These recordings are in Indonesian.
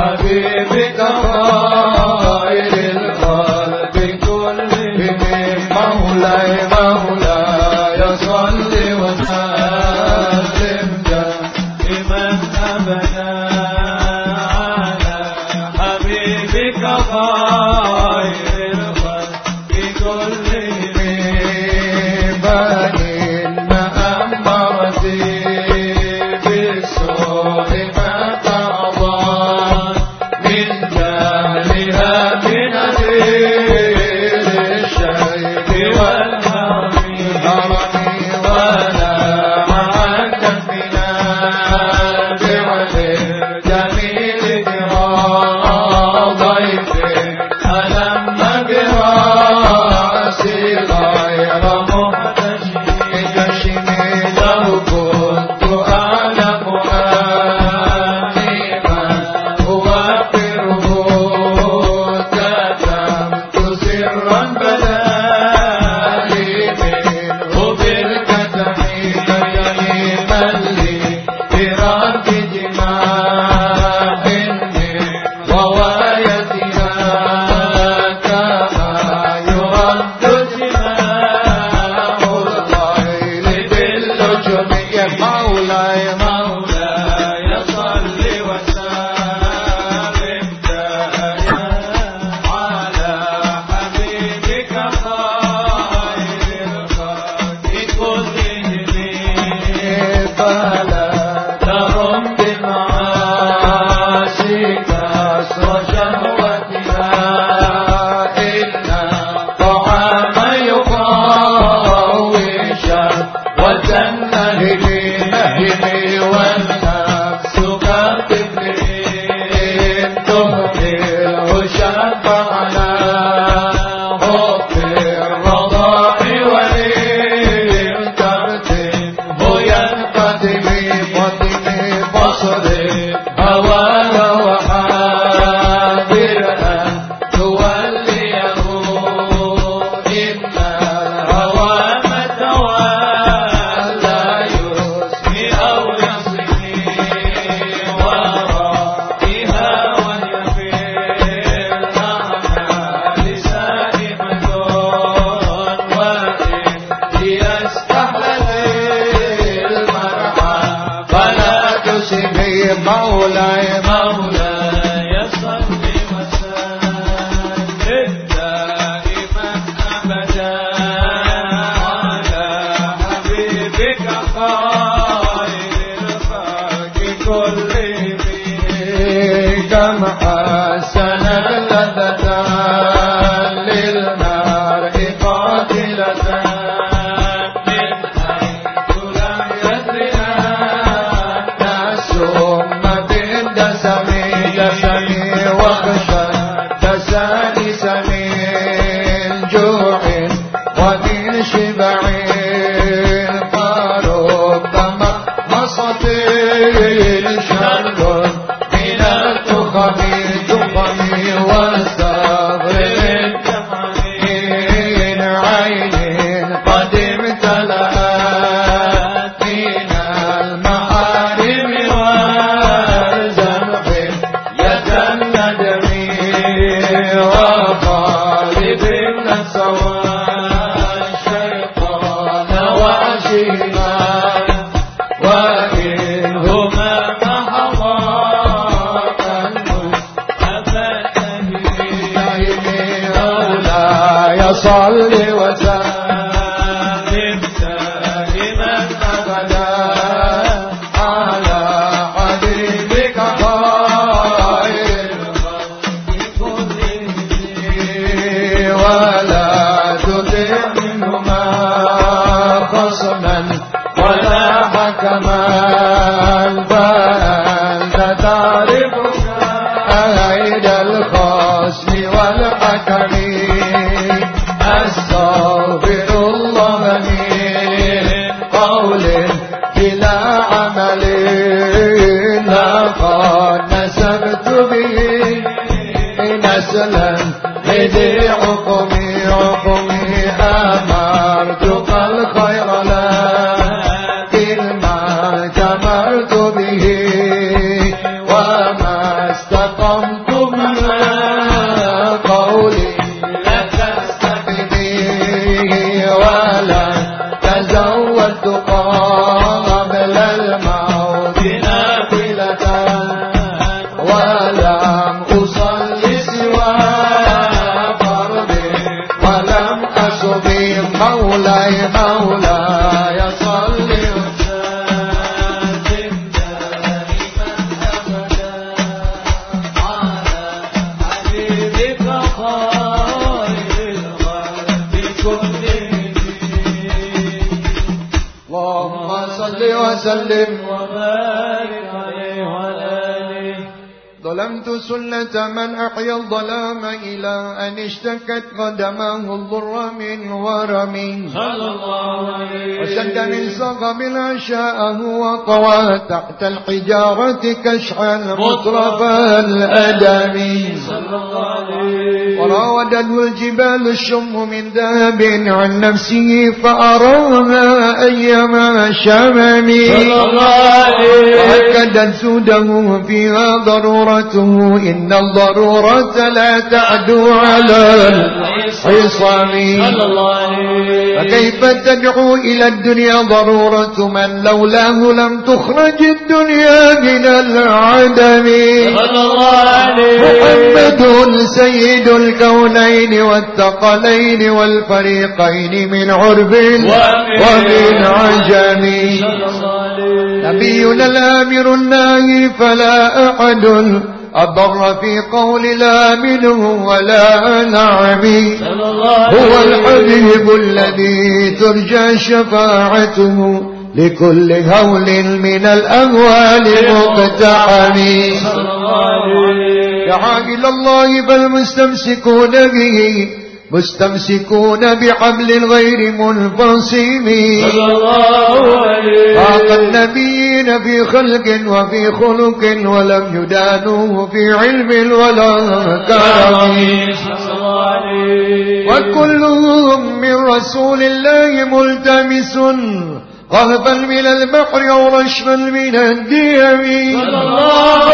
Bhagavad Gita مولاي صل وسلم selam eder. كنت سنة من أحيا الظلام إلى أن اشتكت قدمه الضر من ورم. وشد من صغب عشاءه وطوى تحت الحجارة كشحا مطرف الأدم صلى وراودته الجبال الشم من ذهب عن نفسه فأراها أيما شمم صلى الله عليه وأكدت سوده فيها ضرورته إن الضرورة لا تعدو على عليه فكيف تدعو إلى الدنيا ضرورة من لولاه لم تخرج الدنيا من العدم؟ صلى الله عليه محمد سيد الكونين والثقلين والفريقين من عرب ومن عجم. نبينا الآمر الناهي فلا أحد أضر في قول لا منه ولا نعم. الله هو الحبيب الذي ترجى شفاعته لكل هول من الأهوال مقتحم. صلى الله عليه دعا إلى الله فالمستمسكون به مستمسكون بحبل غير منفصم. فاق النبيين في خلق وفي خلق ولم يدانوه في علم ولا كرم. وكلهم من رسول الله ملتمس. رهبا من البحر أو رشفا من الديم.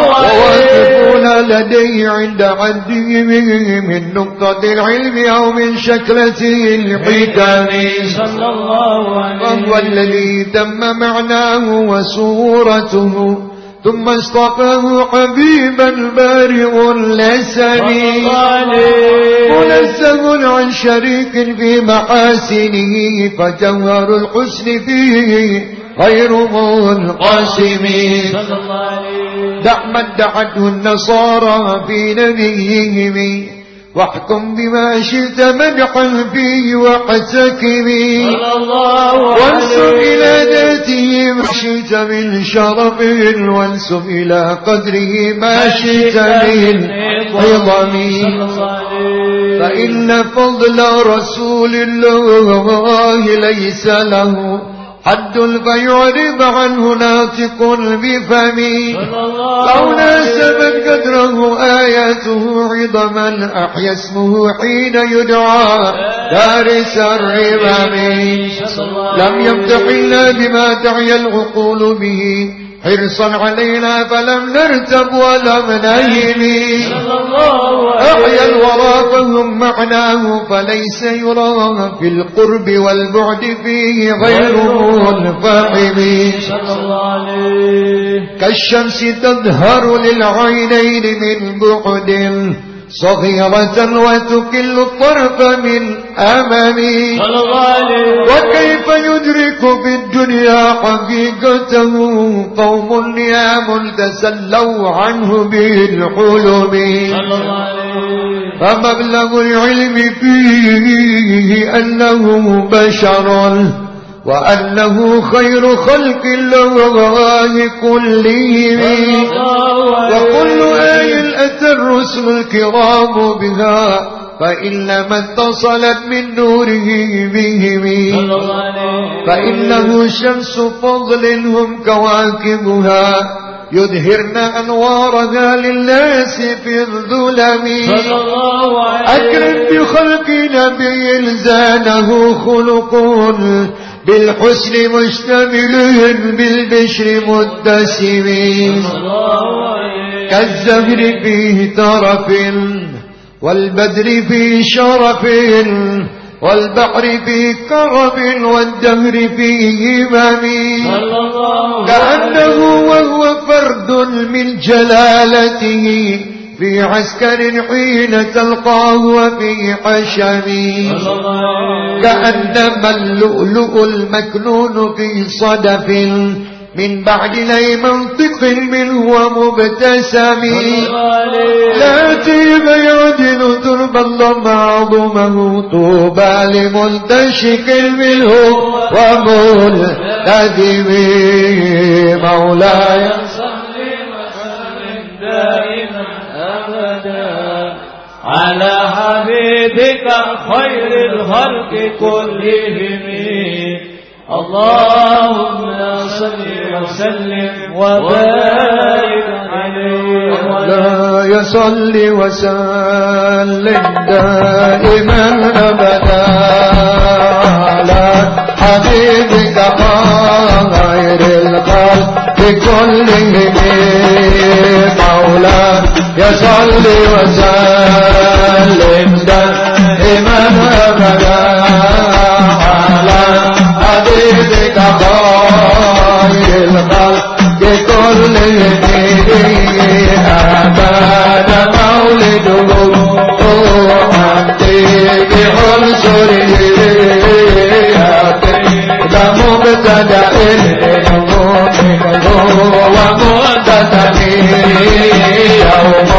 وواقفون لديه عند عده من نقطة العلم أو من شكلته الحكم. صلى الله عليه وهو الذي تم معناه وصورته. ثم اصطفاه حبيبا بارئ عليه منزه عن شريك في محاسنه فجوهر الحسن فيه غير منقسم. دع من دعته النصارى في نبيهم. واحكم بما شئت مدحا فيه واحتكم صلى الله وانسب إلى ذاته ما شئت من شرف وانسب إلى قدره ما شئت من عظم. صلى الله عليه فإن فضل رسول الله ليس له حد فيعرض عنه ناطق بفمي قولا سبت قدره آياته عظما أحيا اسمه حين يدعى دارس الربم لم يفتح إلا بما تعيا العقول به. حرصا علينا فلم نرتب ولم عليه أحيا الورى فهم معناه فليس يرى في القرب والبعد فيه غير عليه كالشمس تظهر للعينين من بعد صغيرة وتكل الطرف من عليه وكيف يدرك في الدنيا حقيقته؟ قوم نيام تسلوا عنه بالحلم. فمبلغ العلم فيه أنه بشر. وأنه خير خلق الله كلهم. وكل آية أتى الرسل الكرام بها فإنما اتصلت من نوره بهم. فإنه شمس فضل هم كواكبها يظهرن أنوارها للناس في الظلم. أكرم بخلق نبي زانه خلق بالحسن مشتمل بالبشر عليه كالزهر فيه ترف والبدر في شرف والبحر في كرم والدهر فيه الله كأنه وهو فرد من جلالته. في عسكر حين تلقاه وفي حشم. صلى الله كأنما اللؤلؤ المكنون في صدف. من بعد لي منطق منه ومبتسم لا تيب يعدل ترب الله عظمه طوبى لمنتشك منه وملتزم مولاي. على حبيبك خير الخلق كلهم. اللهم صل وسلم وبارك عليه. لا يصلي وسلم دائما أبدا. على حبيبك طاهر القلب بكل منيب مولاي يا صل وسلم دائما ابدا على حبيبك طاهر القلب بكل منيب ابدا. مولده عندي بعنصره مبتدأ للمؤمن هو ومنتهي يوم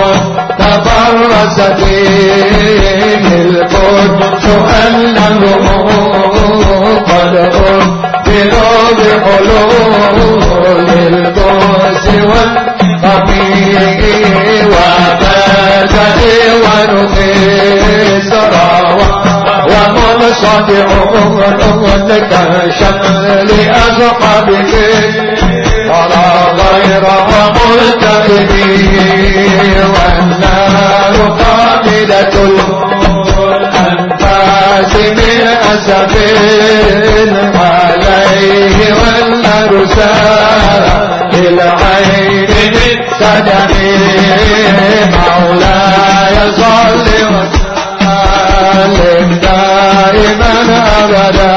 تبرز فيه القدس انه قد اخبروا بحلول القدس والقبيح وبدأ ونقيس روى ومنصدع لك سبيل عليه والأرسال للعين بالسدمين مولاي صل وسلم دائما أبدا.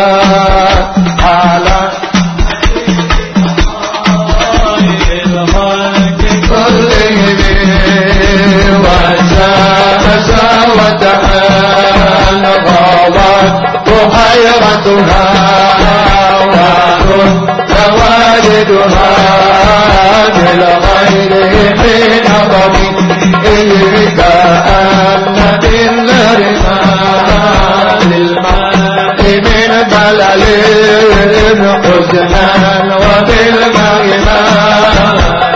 ذراتها وتواجدها بالغير من ضمي إليك أن من رمال من بلل حزنا وبالمغنى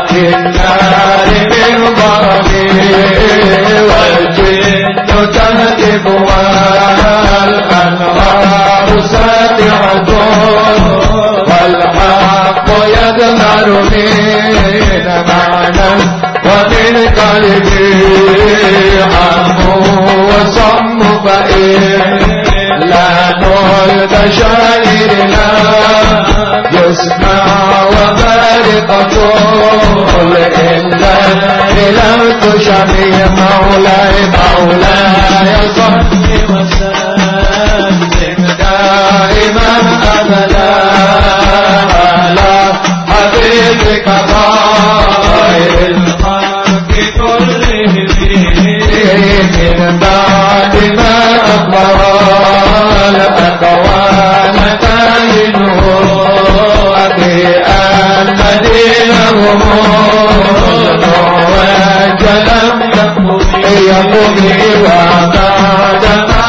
في النار من ضربي والجنة والأنهار ساتعة والحق يظهر من معنى ومن قلبي عم وصم فإن لا نول بشائرنا يسمع وبارقة إلا لم تشمي مولاي مولاي. صل وسلم دائما أبدا. على حبيبك خير الخلق كلهم من بعد ما قال أقوامك منه أبي أن مدينهم وجلم يقضي وبعد ما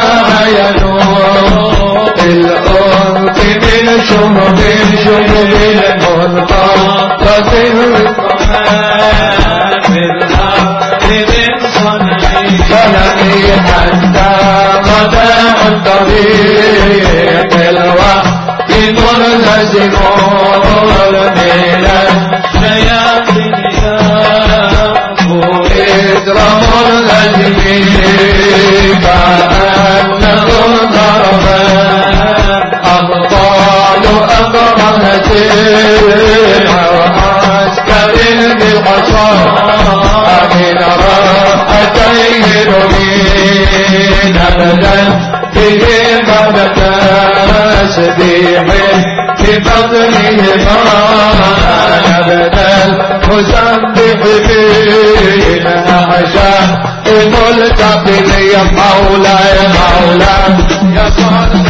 ينور بالأنف من شهب شهب المنقطة الرحمن بالحق من صنعي فلقي حتى عن طريق الوقت ملتزم بلا شياطين إذ ملتزم كأنهم ضربان أبطال أكرهة وعسكر بالقصر من راحتيه نبينا بدل تجيب تسبيحه بفضله ما نبدا مسبح في الأحشاء الملتقي يا مولاي مولاي يا صاحبي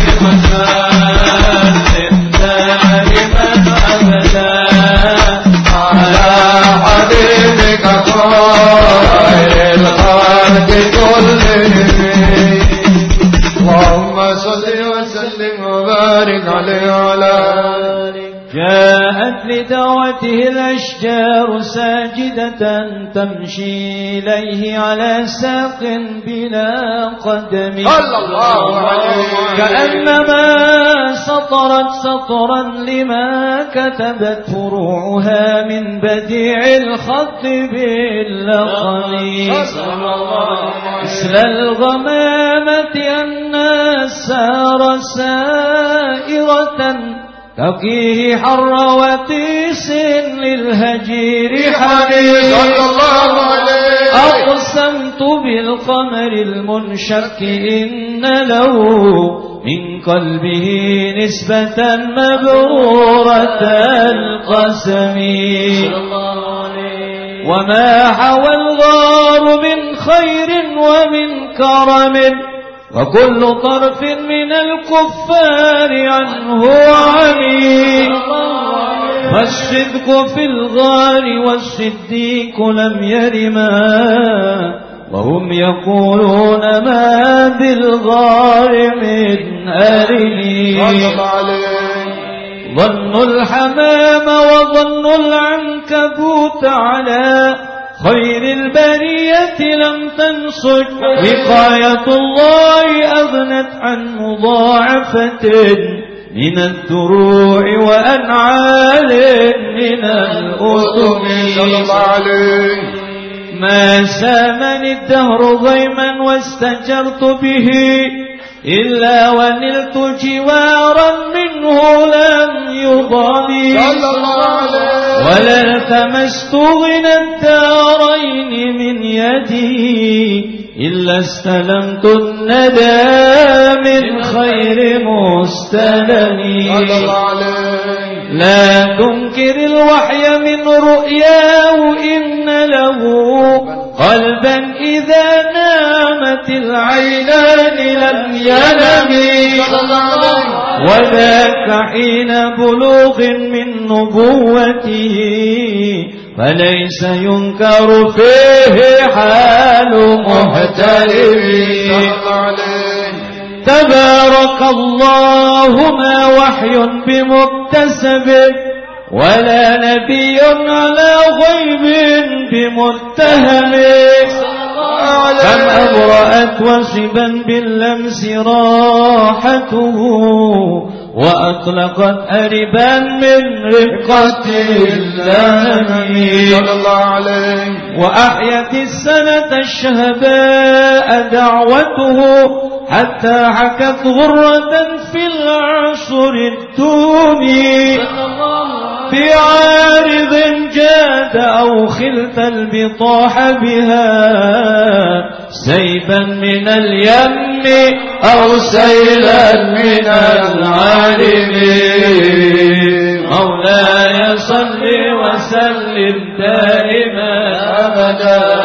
حبيبك خير الخلق كلهم اللهم صل وسلم وبارك عليه وعلى جاءت لدعوته الأشجار ساجدة تمشي إليه على ساق بلا قدم. الله كأنما سطرت سطرا لما كتبت فروعها من بديع الخط باللقم مثل الغمامة أن السار سائرة تقيه حر وتيس للهجير حريق صلى الله عليه. أقسمت بالقمر المنشق إن له من قلبه نسبة مبرورة القسم. وما حوى الغار من خير ومن كرم. وكل طرف من الكفار عنه عني والصدق في الغار والصديق لم يرما. وهم يقولون ما بالغار من أرني صلى الله عليه ظن الحمام وظن العنكبوت على خير البرية لم تنصج وقاية الله أغنت عن مضاعفة من الدروع وأنعال من عليه ما سامني الدهر ضيما واستجرت به. إلا ونلت جوارا منه لم يضني ولا التمست غنى الدارين من يدي إلا استلمت الندى من خير عليه. لا تنكر الوحي من رؤياه إن له قلبا إذا نامت العينان لم ينم. وذاك حين بلوغ من نبوته فليس ينكر فيه حال محترم تبارك الله ما وحي بمكتسب ولا نبي على غيب بمتهم. كم أبرأت وصبا باللمس راحته وأطلقت أربا من رقة اللهم صلى الله عليه. وأحيت السنة الشهباء دعوته حتى حكت غرة في العصر الدومي في عارض جاد أو خلت البطاح بها سيبا من اليم أو سيلا من العالم مولاي صل وسلم دائما أبدا.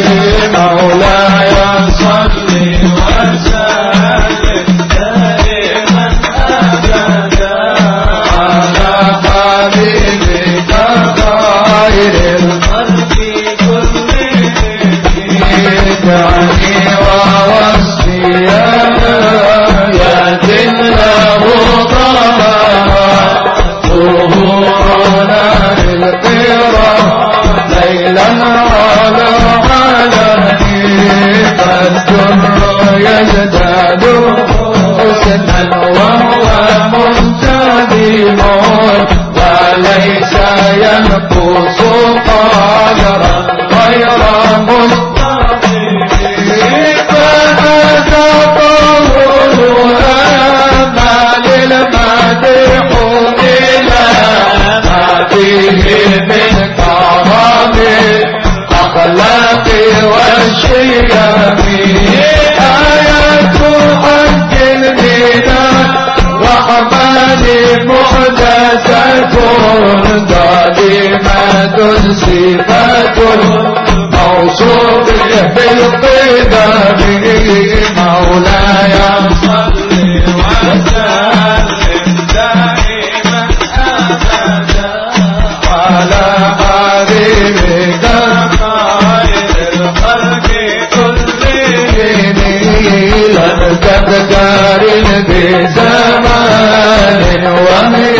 جمعني ووصيا يا تله طه طهورنا للقرى. صفة الموصوف بالقدم مولاي صل وسلم. دائما أبدا على حبيبك خير الخلق كلهم لم تذكر بزمان وهي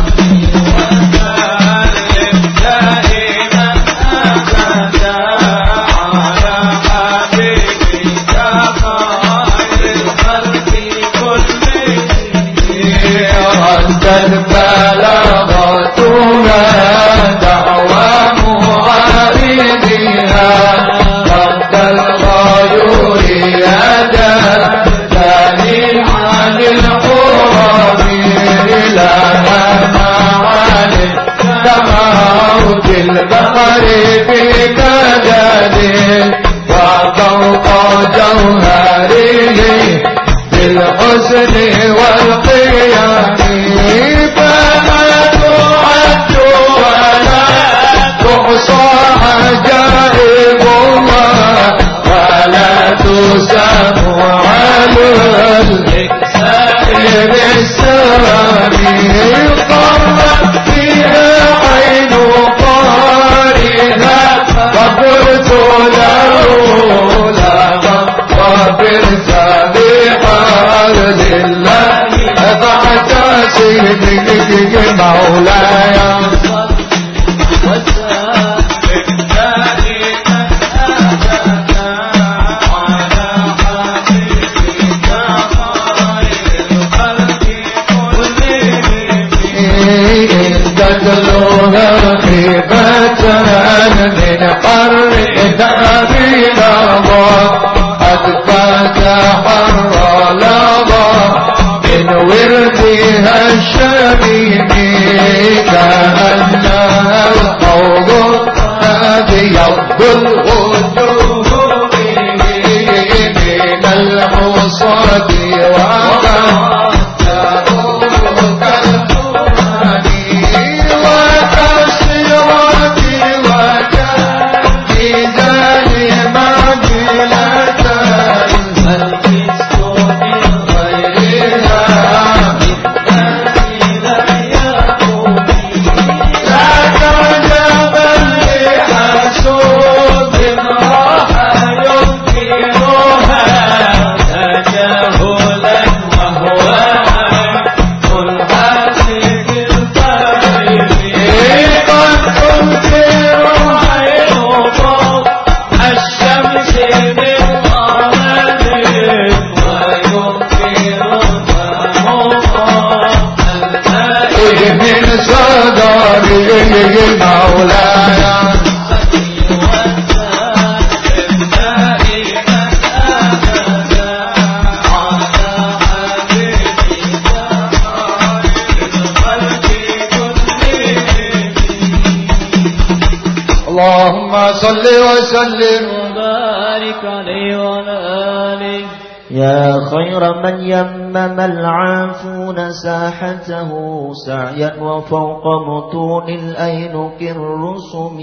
في كدد وفوق جوهره فما تعد ولا تحصى عجائب الله ولا تسام على الإكسار بالسلام قرت فيها عين قارئها فقلت له لا غفر سابحا لله فاعتصم مولاي. حر لظى من وردها الشبيب كأنها الحوض الذي يبدو الغدر صل وسلم. وبارك عليه وعلى آله. يا خير من يمم العافون ساحته سعيا وفوق متون الأينك الرسم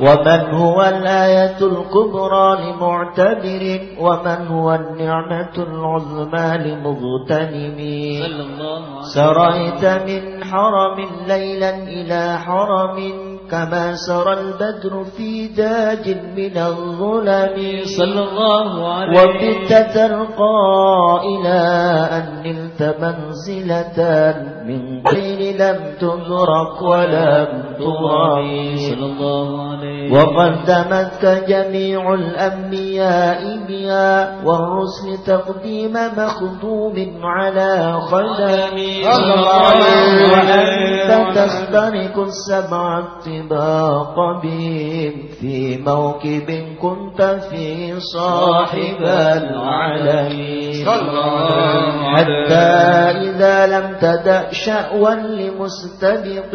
ومن هو الآية الكبرى لمعتبر؟ ومن هو النعمة العظمى لمغتنم؟ صلى الله عليه سريت من حرم ليلا إلى حرم. كما سرى البدر في داج من الظلم. صلى الله عليه وبت ترقى إلى أن نلت منزلة. من طين لم تدرك ولم عليه وقدمتك جميع الأنبياء بها والرسل تقديم مخدوم على خدم وأنت تخترق السبع الطباق بهم. في موكب كنت فيه صاحب العالمين. حتى إذا لم تدع شأوا لمستبق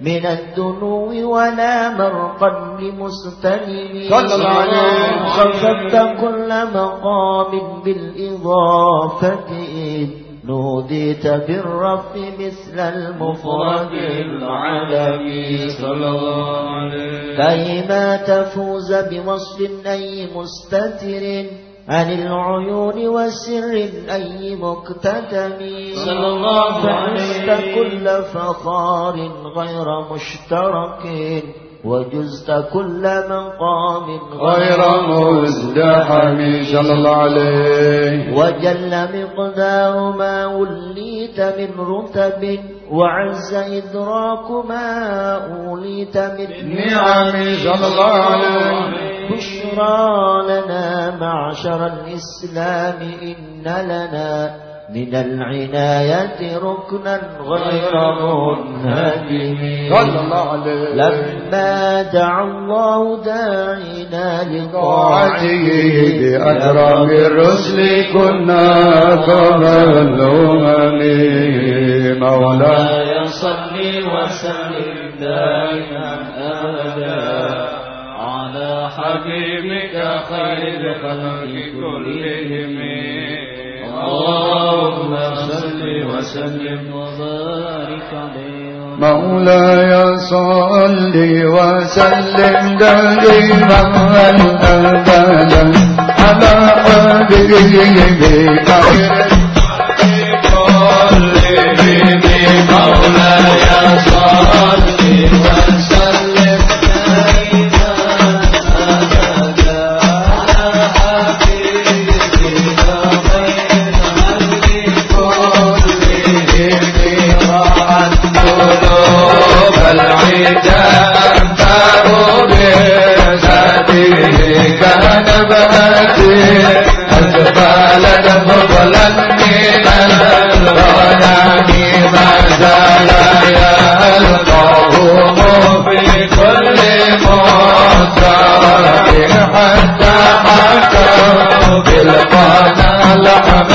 من الدنو ولا مرقا لمستلم صلى الله عليه خفضت كل مقام بالإضافة. نوديت بالرفع مثل المفرد العالمي صلى الله عليه كيما تفوز بوصف أي مستتر. عن العيون وسر أي مكتتم صلى الله عليه كل فخار غير مشترك وجزت كل مقام غير مزدحم. صلى الله عليه. وجل مقدار ما وليت من رتب. وعز إدراك ما أوليت من نعم صلى الله عليه بشرى لنا معشر الإسلام إن لنا من العناية ركنا غير منهدم صلى الله عليه لما دعا الله طاعته لطاعته بأكرم الرسل كنا كما الأمم مولاي صل وسلم دائما أبدا على حبيبك خير خلق كلهم. اللهم صل وسلم. وبارك عليه مولاي صل وسلم دائما ابدا على حبيبك. خير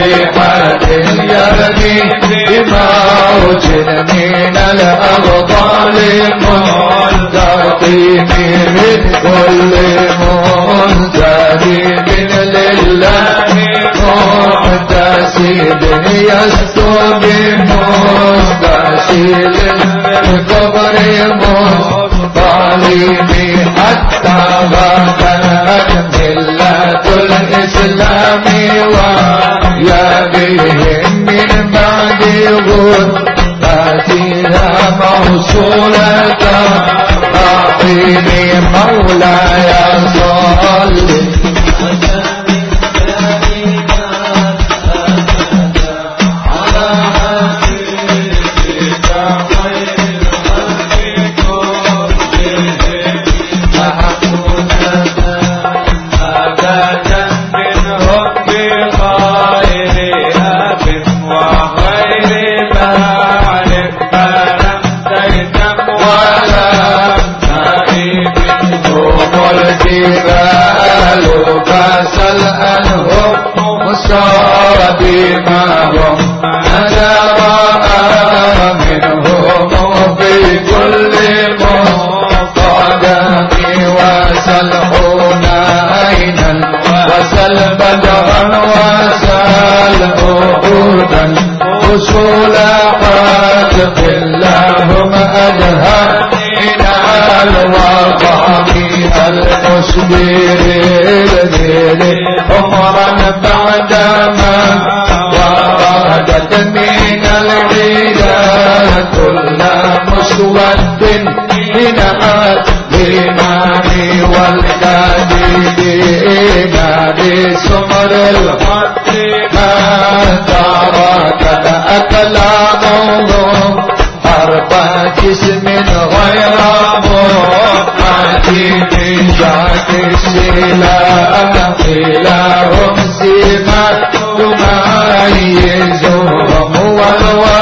سابحة يرمي بموج من الأبطال منتقم من كل منتقم لله محتسب يسكو بمستشيل الكبر مطالب حتى غدت ملة الإسلام ويا بهم من بعد غربتها موصولة أعطيني مولاي صلي أنت اللهم أدهانينا الواقع في المسبير الذين عمرا بعدما وردت من العيدة كل مسود حين الإيمان والداد بإيمان سمر الحق ما ترك أكلامهم حرب جسم غير محمد من جاك السلاح إلى رمز ما تميزهم والوحيد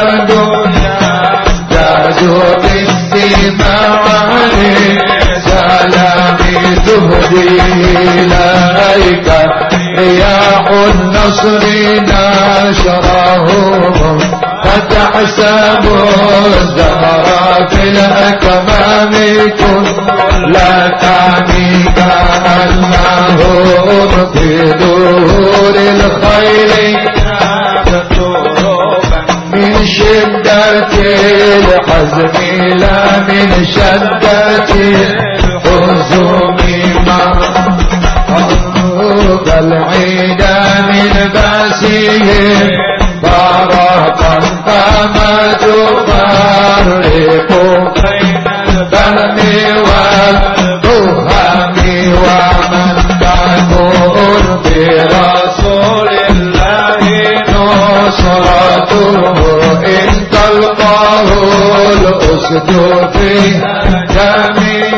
النصر ناشرهم فتحسب الزهر في الأكمام كل تعني كأنهم في دور الخيل من شدة الحزم لا من شدة الحزم العيد من باسهم بارقا فما تفرق بين البهم والتهم ومن تكون برسول الله نصرته إن تلقاه الأسد في جميع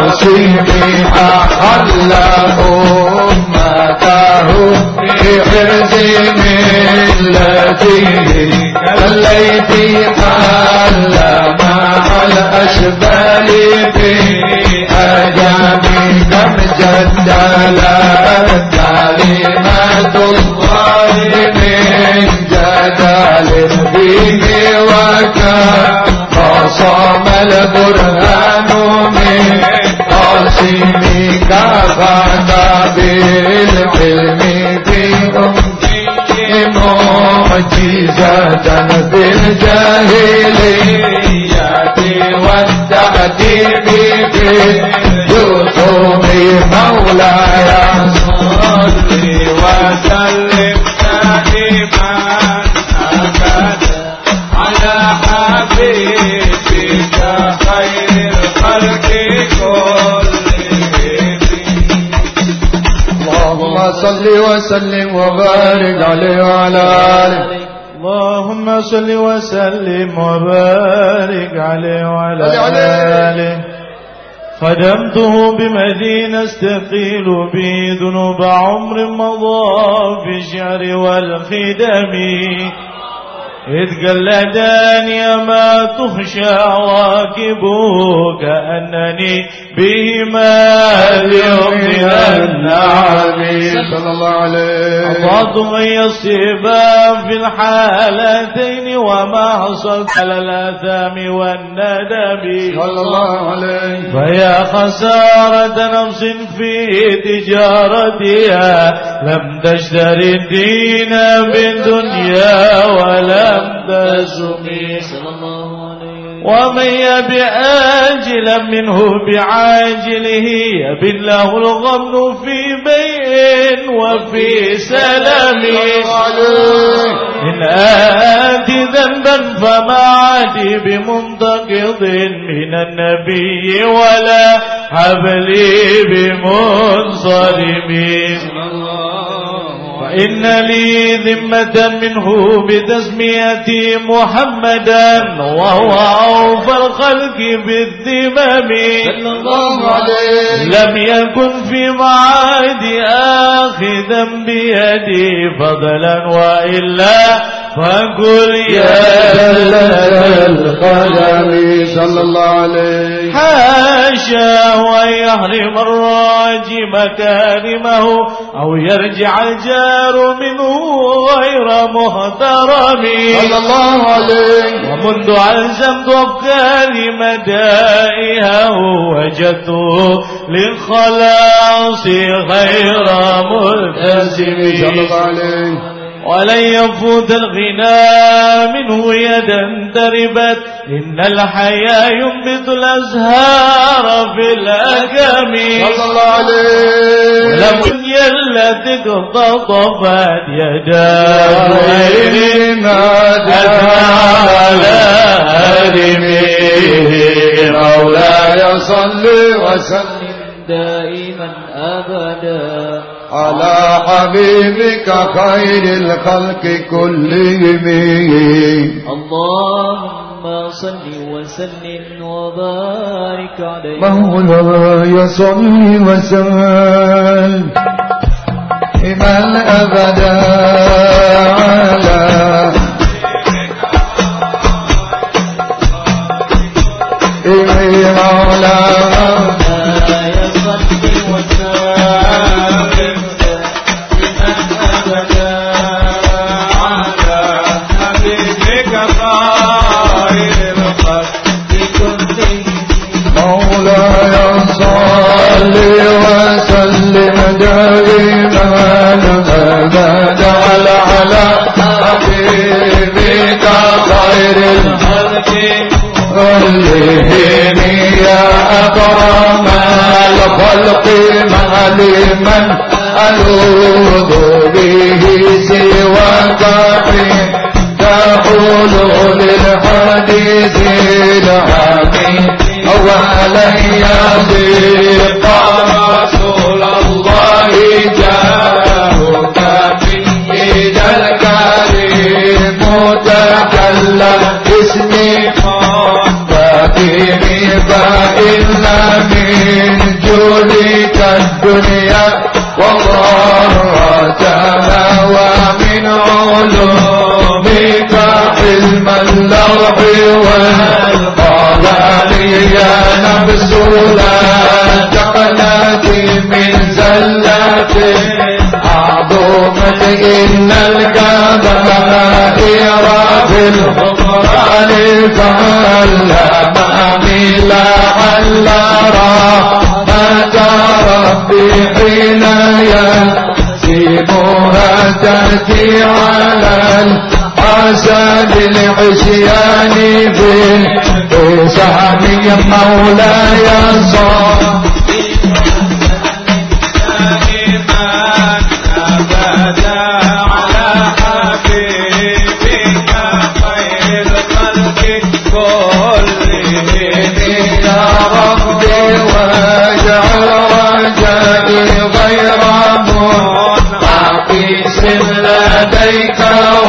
توسيعي أحل أمتهم بحرز ملتي خليتي حل مع الأشبال في أجامي كم جدلت كلمة الله من جدل فيه وكم خصم البرهان فانا بالعلم في أمتي معجزة في الجاهلية والتعذيب في اليتوم مولاي صل وسلم دائما أبدا على حبيبك خير صل وسلم وبارك عليه وعلى آله. اللهم صل وسلم وبارك عليه وعلى. آله. خدمته بمدينة استقيل به ذنوب عمر مضى في الشعر والخدم. إذ قلداني ما تخشى واكبه كأنني بهما اليوم من النعم صلى الله عليه. غي الصباب في الحالتين وما حصلت على الآثام والندم. صلى الله عليه. فيا خسارة نفس في تجارتها لم تشتري الدين بالدنيا صلى الله عليه ومن يبع آجلا منه بعاجله يبن له الغمن في بيع وفي سلام. إن آتي ذنبا فما عادي بمنتقض من النبي ولا حبلي بمنصرم. وإن لي ذمة منه بتسميتي محمدا وهو أوفى الخلق بالذمم. صلى الله عليه لم يكن في معادي آخذا بيدي فضلا وإلا. فقل يا جلة القدم صلى الله عليه حاشا وأن يحرم الراجي مكارمه أو يرجع الجار منه غير محترم صلى الله عليه. ومنذ علزمت أفكاري مدائها وجدت للخلاص غير ملتزم. صلى الله عليه. ولن يفوت الغنى منه يدا تربت. إن الحياة ينبت الأزهار في الأكم صلى الله عليه لم يلتك اختطفت يدا غير أدمه. مولاي صل وسلم. على حبيبك خير الخلق كلهم. اللهم صل وسلم وبارك عليه. مولاي صل وسلم. من أبدا على مولاي. ولهني يا أكرم الخلق ما لمن ألوذ به سواك في تقول للحديث العميد أولا يضيق الدنيا وضرتها ومن علومك علم اللوح والقلم يا نفس لا تقلقي من عظمة إن الكعبة إيراد الغفران فهلا مامي لعل رحمة ربي حنايا سيبوها تأتي على الحسن العصيان بالإسلام مولاي صلي لديك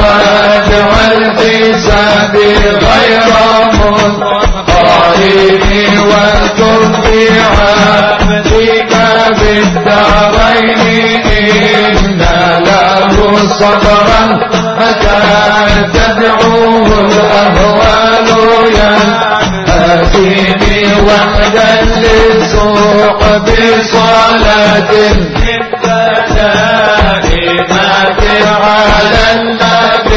واجعل حسابي غير منقلب واكن في عبدك بالدارين إن صبرا متى تدعوه الأهوال يأتيني وحدا للسوق بصلاة. دائمة على النبي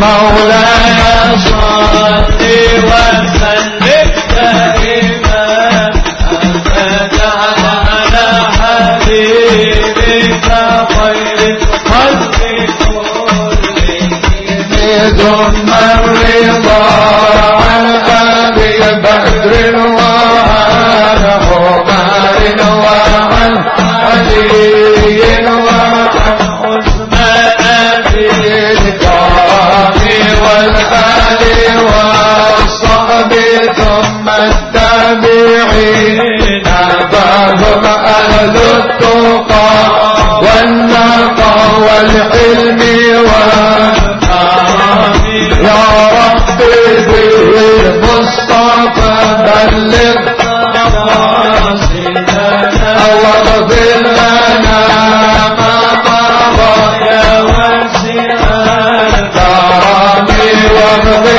مولاي صل وسلم دائما. ابدا على حبيبك خير الخلق. كلهم ثم الرضا بدر وعن عمر وعن الآل والصحب ثم التابعين أباهم أهل التقى والنقى والحلم والآمن يا رب بر المصطفى بلغ نواصينا أو اغفر لنا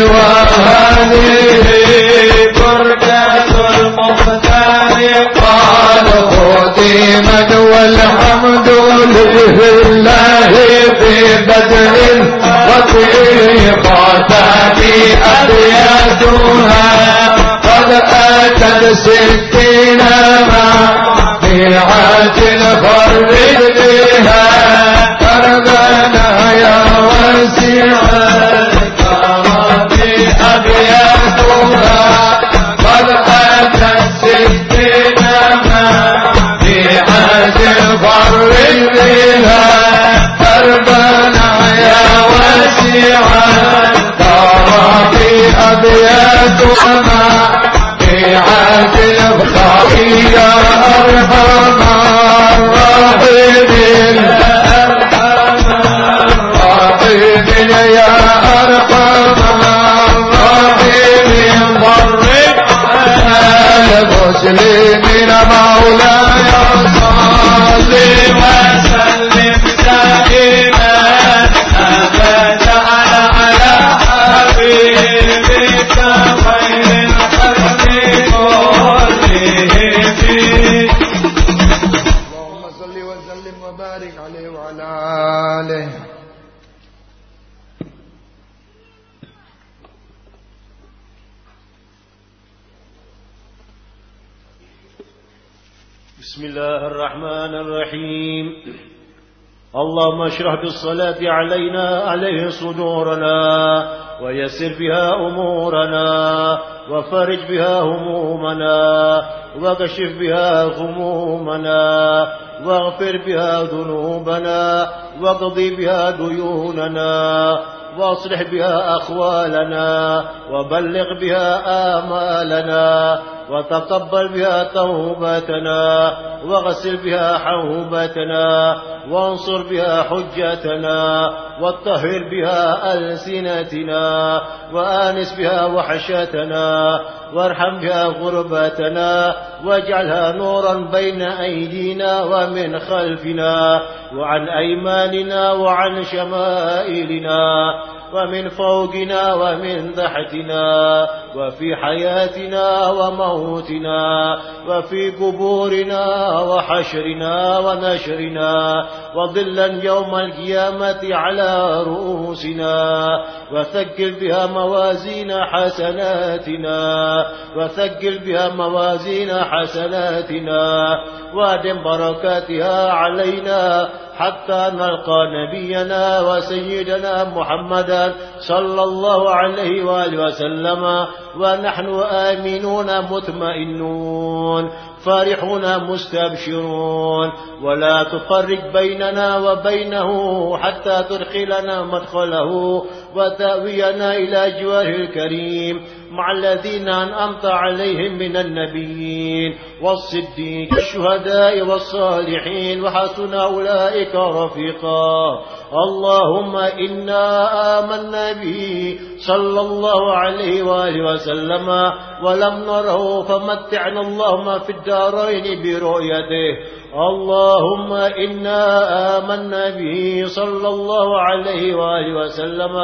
وهذه بركة المختار قال قديما والحمد لله في بدء وفي خاتم أبياتها قد أتت ستين ميعاد فرد بها فرغنا يا واسع شيعا أبيات أما في عهد البخارية أرحم الراحمين يا أرحم الراحمين ضرب على المسلمين مولاي صلي بسم الله الرحمن الرحيم اللهم اشرح بالصلاة علينا عليه صدورنا ويسر بها أمورنا وفرج بها همومنا وكشف بها غمومنا واغفر بها ذنوبنا واقضي بها ديوننا واصلح بها أخوالنا وبلغ بها آمالنا وتقبل بها توبتنا واغسل بها حوبتنا وانصر بها حجتنا واطهر بها ألسنتنا وآنس بها وحشتنا وارحم بها غربتنا واجعلها نورا بين أيدينا ومن خلفنا وعن أيماننا وعن شمائلنا ومن فوقنا ومن تحتنا. وفي حياتنا وموتنا وفي قبورنا وحشرنا ونشرنا وظلا يوم القيامة على رؤوسنا وثقل بها موازين حسناتنا وثقل بها موازين حسناتنا وادم بركاتها علينا حتى نلقى نبينا وسيدنا محمدا صلى الله عليه وآله وسلم ونحن آمنون مطمئنون فرحون مستبشرون ولا تفرق بيننا وبينه حتى تدخلنا مدخله وتأوينا إلى جواره الكريم مع الذين أنعمت عليهم من النبيين والصديق والشهداء والصالحين وحسن أولئك رفيقا. اللهم إنا آمنا به صلى الله عليه وآله وسلم ولم نره فمتعنا اللهم في الدارين برؤيته. اللهم إنا آمنا به صلى الله عليه وآله وسلم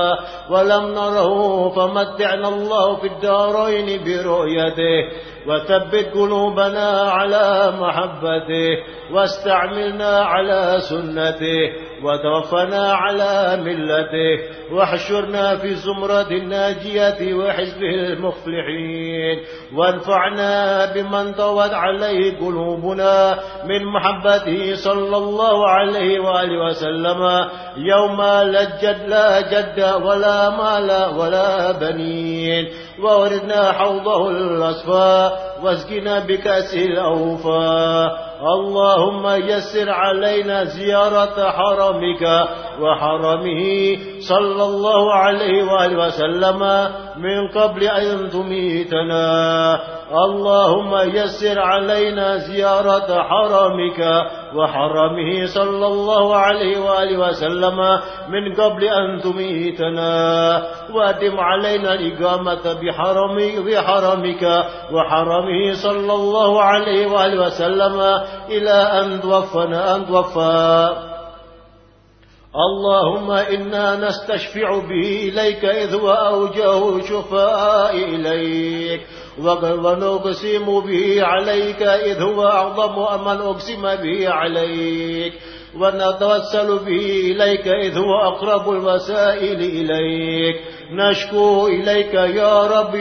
ولم نره فمتعنا الله في الدارين برؤيته وثبت قلوبنا على محبته واستعملنا على سنته وتوفنا على ملته واحشرنا في زمرة الناجية وحزبه المفلحين وانفعنا بمن طوت عليه قلوبنا من محبته صلى الله عليه وآله وسلم. يوم لا جد لا جد ولا مال ولا بنين ووردنا حوضه الأصفى واسقنا بكأسه الأوفى. اللهم يسر علينا زيارة حرمك وحرمه صلى الله عليه وآله وسلم من قبل أن تميتنا. اللهم يسر علينا زيارة حرمك وحرمه صلى الله عليه وآله وسلم من قبل أن تميتنا. وأدم علينا الإقامة بحرمك, بحرمك وحرمه صلى الله عليه وآله وسلم إلى أن توفنا أن توفى. اللهم إنا نستشفع به إليك إذ هو أوجه شفاء إليك. ونقسم به عليك إذ هو أعظم من أقسم به عليك. ونتوسل به إليك إذ هو أقرب الوسائل إليك. نشكو إليك يا رب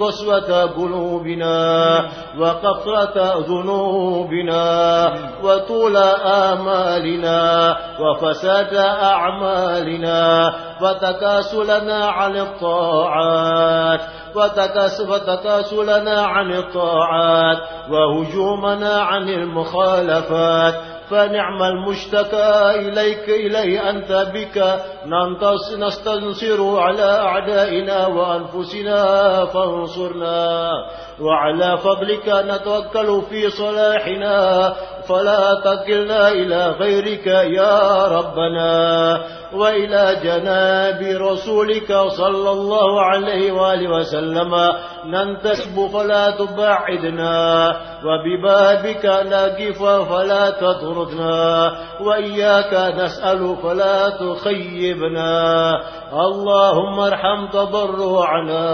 قسوة قلوبنا وقطرة ذنوبنا وطول آمالنا وفساد أعمالنا وتكاسلنا عن الطاعات وتكاسلنا عن الطاعات وهجومنا عن المخالفات فنعم المشتكى إليك إليه أنت بك نستنصر على أعدائنا وأنفسنا فانصرنا. وعلى فضلك نتوكل في صلاحنا فلا تكلنا إلى غيرك يا ربنا. وإلى جناب رسولك صلى الله عليه وآله وسلم ننتسب فلا تبعدنا. وببابك نقف فلا تطردنا. وإياك نسأل فلا تخيبنا اللهم ارحم تضرعنا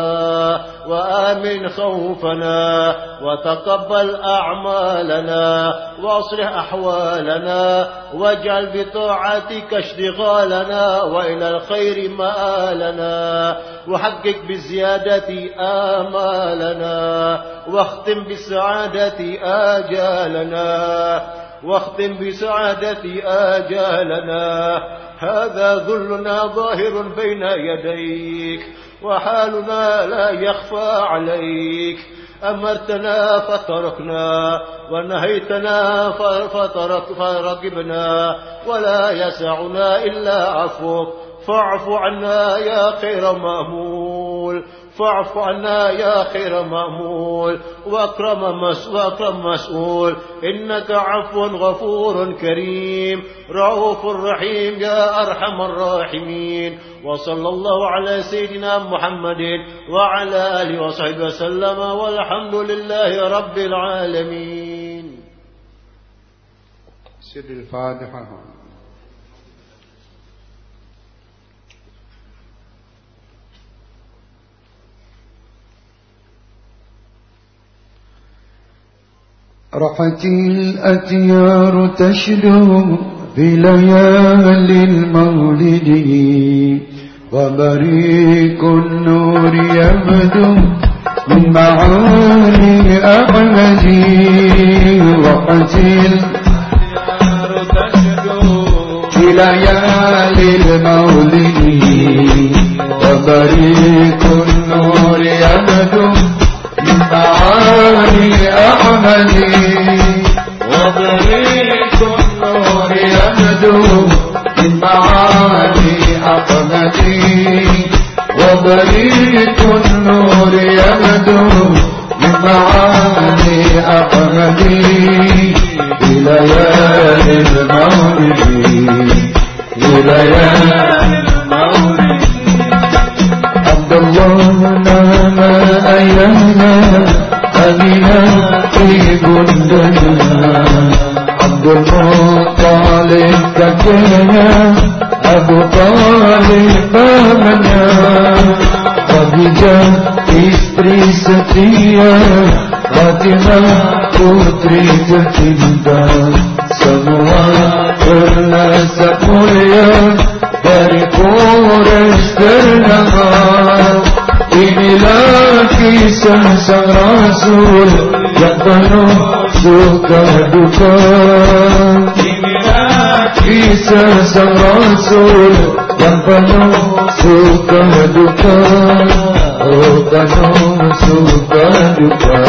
وآمن خوفنا وتقبل أعمالنا وأصلح أحوالنا واجعل بطاعتك اشتغالنا وإلى الخير مآلنا وحقق بالزيادة آمالنا واختم بالسعادة آجالنا واختم بسعادة آجالنا. هذا ذلنا ظاهر بين يديك وحالنا لا يخفى عليك. أمرتنا فتركنا ونهيتنا فترك فرقبنا ولا يسعنا إلا عفوك. فاعف عنا يا خير مأمول فاعف عنا يا خير مأمول وأكرم, مس وأكرم مسؤول. إنك عفو غفور كريم. رؤوف رحيم يا أرحم الراحمين. وصلى الله على سيدنا محمد وعلى آله وصحبه وسلم. والحمد لله رب العالمين. سر الفاتحة. رحتي الأتيار تشدو في ليالي المولد وبريق النور يبدو من معالي أحمد رحتي الأتيار تشدو في ليالي المولد وبريق النور يبدو معاني أحمدي وضريق النور يبدو من معاني أحمدي وضريق النور يبدو من معاني أحمدي بليالي المولد بليالي Abdullah'ına ayağına Alina tribundana Abdullah Talib kakenya Abu Talib pamannya Khadijah istri setia Fatimah putri tercinta Semua pernah sepulia ternama. Inilah kisah sang Rasul yang penuh suka duka. Inilah Kisah sang Rasul yang penuh suka duka. Oh penuh suka duka.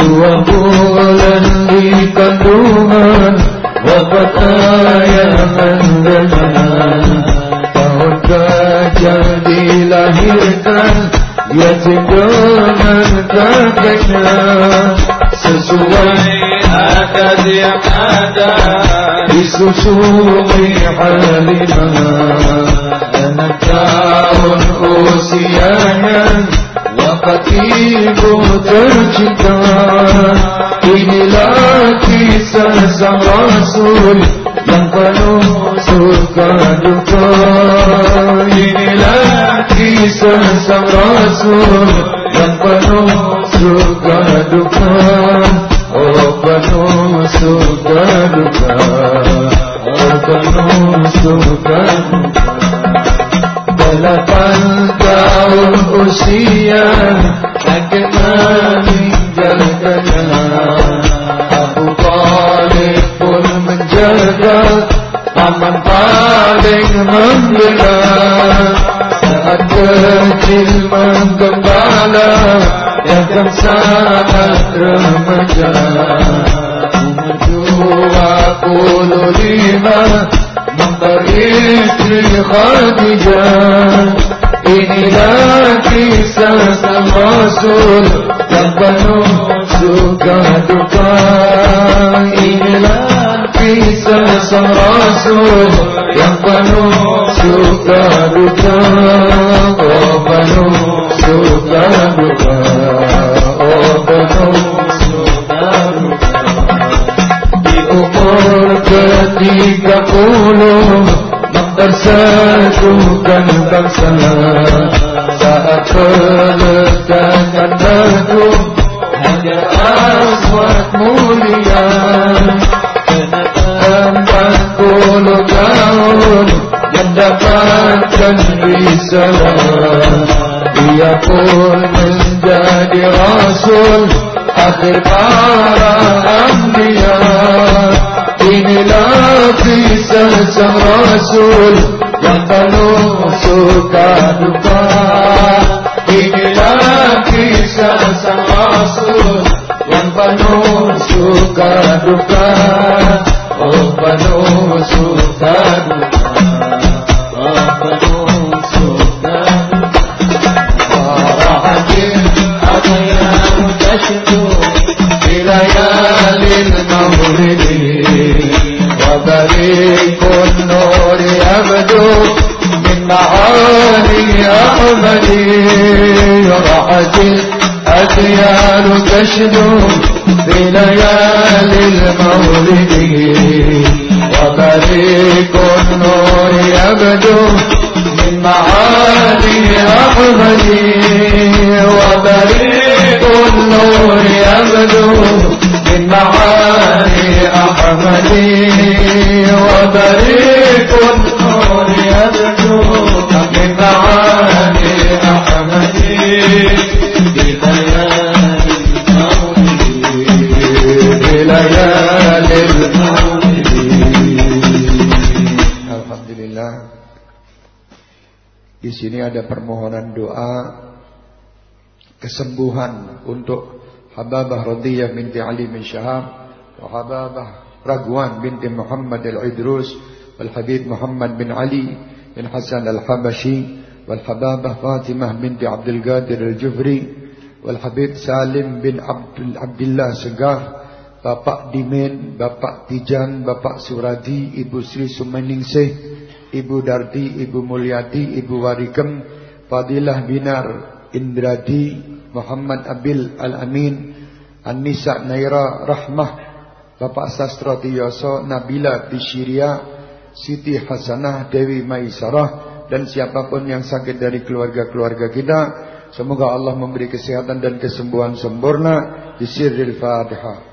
Dua bulan kandungan Wafat ayahan dengan Tahun gajah dilahirkan Dia dengan kakeknya Sesuai adat yang ada disusui halimah. Enam tahun usianya Wafat ibu tercinta Inilah kisah sang Rasul Yang penuh suka duka. Inilah kisah sang Rasul Yang penuh suka duka Oh penuh suka duka Oh penuh suka duka Delapan tahun usia Akan meninggalkannya Abu Talib pun menjaga Paman paling membela. Saat kecil menggembala Yang sangat remaja. Umur dua puluh lima Memperistri Khadijah Inilah kisah sang Rasul Yang penuh suka duka Inilah kisah sang Rasul Yang penuh suka duka Oh penuh suka duka Oh penuh ketiga puluh Mempersatukan bangsa Saat peledakan gedung Hanya aswat mulia. Empat puluh tahun yang Mendapatkan risalah Dia pun menjadi rasul Akhir para ambiya Inilah kisah sang Rasul Yang penuh suka duka Inilah kisah sang Rasul Yang penuh suka duka النور يبدو من معاني أحمد رحت الأديان تشدو بليالي المولد. وبريق النور يبدو من معاني أحمد وبريق النور يبدو من معاني أحمد وبريق النور يبدو من معاني أحمد بليالي المولد بليالي المولد Alhamdulillah Di sini ada permohonan doa kesembuhan untuk Hababah Radiyah binti Ali bin Syahab wa Hababah Ragwan binti Muhammad al-Idrus wal Habib Muhammad bin Ali bin Hasan al-Habashi wal Hababah Fatimah binti Abdul Qadir al-Jufri wal Habib Salim bin Abdul Abdullah Segar Bapak Dimin, Bapak Tijan, Bapak Suradi, Ibu Sri Sumeningsih, Ibu Darti, Ibu Mulyati, Ibu Warikem, Fadilah Binar, Indradi, Muhammad Abil Al-Amin, An-Nisa Naira Rahmah, Bapak Sastro Tiyoso, Nabila Bishiria, Siti Hasanah, Dewi Maisarah, dan siapa pun yang sakit dari keluarga-keluarga kita, Semoga Allah memberi kesehatan dan kesembuhan sempurna di sirril Fatihah.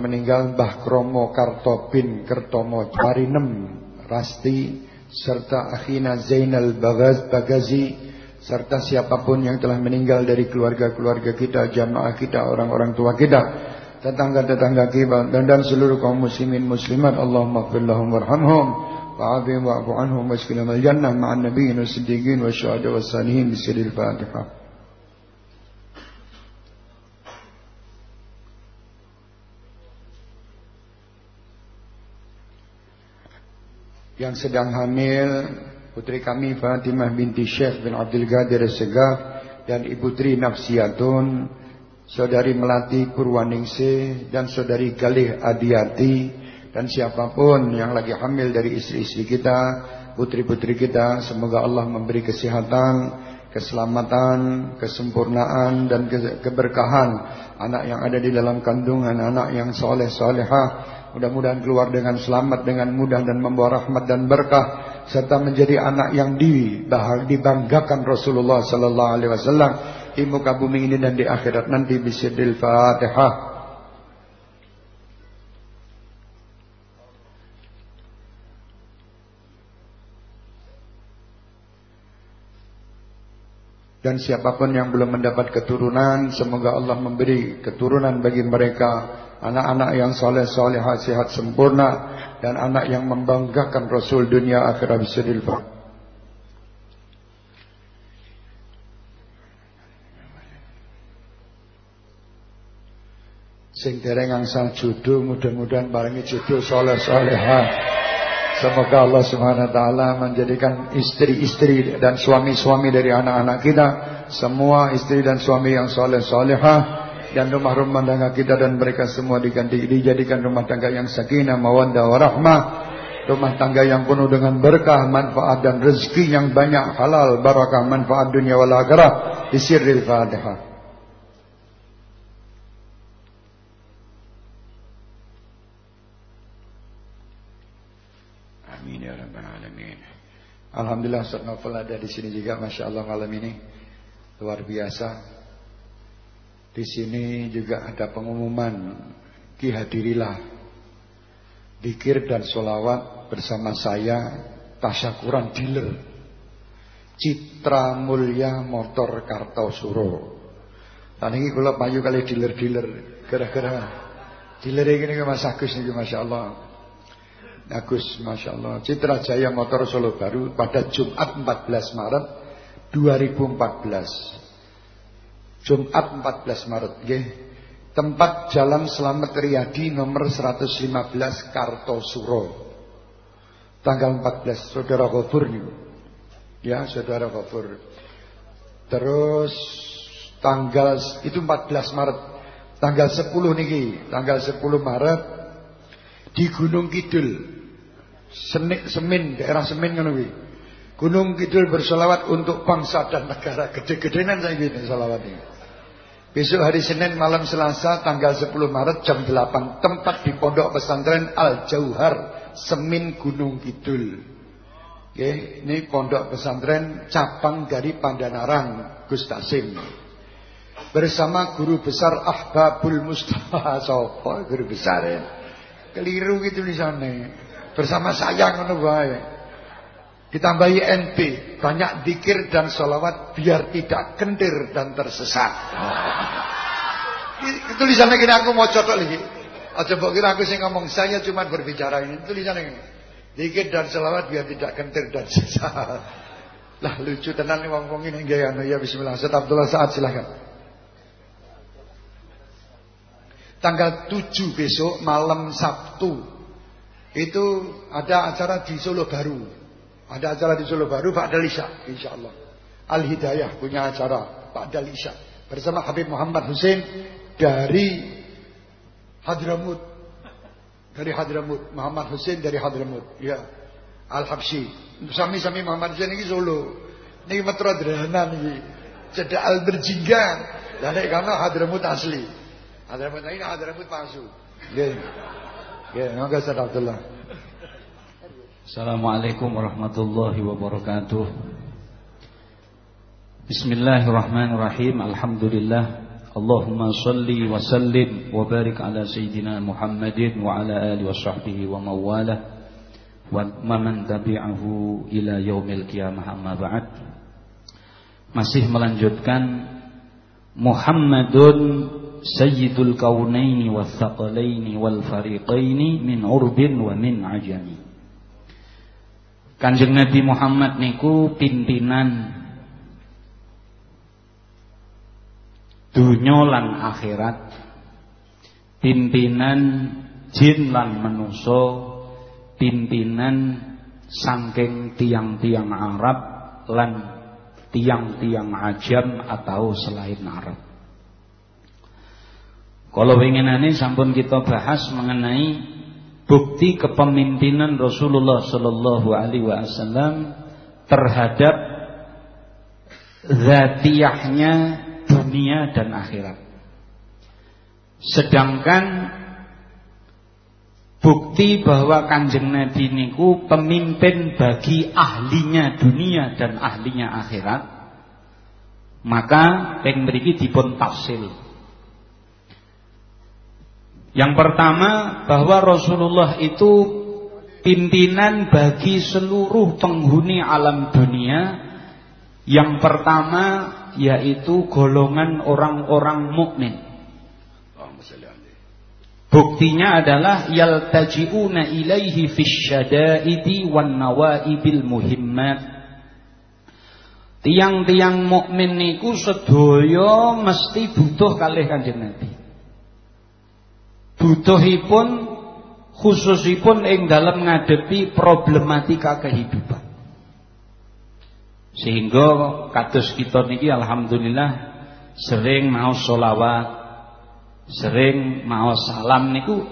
meninggal Mbah Kromo Karto bin Kertomo Marinem Rasti serta akhina Zainal Bagaz Bagazi serta siapa pun yang telah meninggal dari keluarga-keluarga kita, jamaah kita, orang-orang tua kita, tetangga-tetangga kita dan, dan seluruh kaum muslimin muslimat Allahumma ighfir lahum warhamhum wa'afihim wa'fu anhum wasqinahum al-jannah ma'an nabiyyin was-siddiqin wasyuhada was-salihin bisirril Fatihah. Yang sedang hamil putri kami Fatimah binti Syekh bin Abdul Qadir Segaf dan Ibu Tri Nafsiyatun, Saudari Melati Purwaningsi dan Saudari Galih Adiati dan siapa pun yang lagi hamil dari istri-istri kita, putri-putri kita, semoga Allah memberi kesehatan, keselamatan, kesempurnaan dan keberkahan anak yang ada di dalam kandungan, anak yang soleh solehah Mudah-mudahan keluar dengan selamat, dengan mudah dan membawa rahmat dan berkah serta menjadi anak yang dibanggakan Rasulullah sallallahu alaihi wasallam di muka bumi ini dan di akhirat nanti bisidil Fatihah. Dan siapa pun yang belum mendapat keturunan Semoga Allah memberi keturunan bagi mereka anak-anak yang soleh solehah sehat sempurna dan anak yang membanggakan Rasul dunia akhirat bisidil Sing dereng angsal jodoh mudah-mudahan barengi jodoh soleh solehah. Semoga Allah Subhanahu wa taala menjadikan istri-istri dan suami-suami dari anak-anak kita semua istri dan suami yang soleh solehah dan rumah-rumah tangga kita dan mereka semua diganti dijadikan rumah tangga yang sakinah mawaddah warahmah rumah tangga yang penuh dengan berkah manfaat dan rezeki yang banyak halal barakah manfaat dunia wal akhirah di sirril fatihah amin ya rabbal alamin. Alhamdulillah Ustaz Novel ada di sini juga Masya Allah malam ini. Luar biasa di sini juga ada pengumuman. Ki hadirilah. Dikir dan solawat bersama saya Tasyakuran dealer. Citra Mulya Motor Kartosuro. Dan ini kalau payu kali dealer-dealer. Gara-gara Dealer ini Mas Agus ini Masya Allah Agus Masya Allah Citra Jaya Motor Solo Baru Pada Jumat 14 Maret 2014 Jumat 14 Maret nggih. Tempat Jalan Selamat Riyadi nomor 115 Kartosuro. Tanggal 14 Saudara Gofur nih. Ya, Saudara Gofur. Terus tanggal itu 14 Maret. Tanggal 10 niki, tanggal 10 Maret di Gunung Kidul. Senik Semin, daerah Semin ngono kuwi. Gunung Kidul bersolawat untuk bangsa dan negara. Gede-gedenan saya gini salawat ini. Besok hari Senin malam Selasa tanggal 10 Maret jam 8 tempat di Pondok Pesantren Al Jauhar Semin Gunung Kidul. Oke, ini Pondok Pesantren cabang dari Pandanaran Gus Tasim. Bersama guru besar Ahbabul Mustafa Sopo, guru besar ya. Keliru gitu di sana. Bersama saya ngono bae. Ditambahi NP, banyak dikir dan sholawat biar tidak kentir dan tersesat. Itu tulisannya kira aku mau cocok lagi. Aja mbok kira aku sih ngomong saya cuma berbicara ini. Tulisannya ini. Dikir dan sholawat biar tidak kentir dan sesat. Lah lucu tenan nih wong ini gaya anu ya bismillah. Ustaz Saat silahkan. Tanggal 7 besok malam Sabtu itu ada acara di Solo Baru. Ada acara di Solo Baru Pak Dalisha, insya Allah. Al Hidayah punya acara Pak Dalisha bersama Habib Muhammad Hussein dari Hadramut. Dari Hadramut, Muhammad Hussein dari Hadramut. Ya. Al Habsyi. Sami-sami Muhammad Hussein ini Solo. Ini metro Drana ini. Cedak Al Berjinggan. Dan karena Hadramut asli. Hadramut ini Hadramut palsu. Ya, monggo Ustaz Abdullah. Assalamualaikum warahmatullahi wabarakatuh. Bismillahirrahmanirrahim. Alhamdulillah. Allahumma salli wa sallim wa barik ala sayyidina Muhammadin wa ala alihi wa sahbihi wa mawalah wa man tabi'ahu ila yaumil qiyamah amma ba'd. Masih melanjutkan Muhammadun sayyidul kaunaini wa thaqalaini wal fariqaini min urbin wa min ajami. Kanjeng Nabi Muhammad niku pimpinan dunya lan akhirat pimpinan jin lan manusa pimpinan sangking tiang-tiang Arab lan tiang-tiang ajam atau selain Arab. Kalau ini sampun kita bahas mengenai bukti kepemimpinan Rasulullah Shallallahu Alaihi Wasallam terhadap zatiyahnya dunia dan akhirat. Sedangkan bukti bahwa Kanjeng Nabi niku pemimpin bagi ahlinya dunia dan ahlinya akhirat, maka yang mriki dipun tafsil. Yang pertama bahwa Rasulullah itu pimpinan bagi seluruh penghuni alam dunia. Yang pertama yaitu golongan orang-orang mukmin. Buktinya adalah yaltaji'una ilaihi fisyadaidi wan nawaibil muhimmat. Tiang-tiang mukmin niku sedaya mesti butuh kalih Kanjeng Nabi. Butuhipun khususipun ing dalam ngadepi problematika kehidupan. Sehingga kados kita niki alhamdulillah sering mau solawat, sering mau salam niku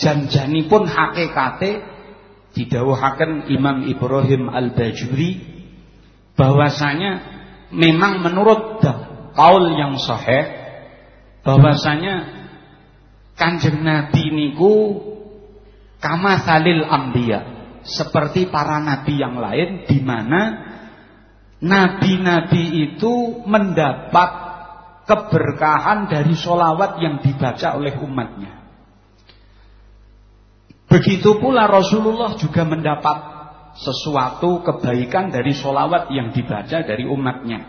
janjanipun hakikate didhawuhaken Imam Ibrahim Al-Bajuri bahwasanya memang menurut kaul yang sahih bahwasanya Kanjeng Nabi niku kama salil ambiya seperti para nabi yang lain di mana Nabi-nabi itu mendapat keberkahan dari solawat yang dibaca oleh umatnya. Begitu pula Rasulullah juga mendapat sesuatu kebaikan dari solawat yang dibaca dari umatnya.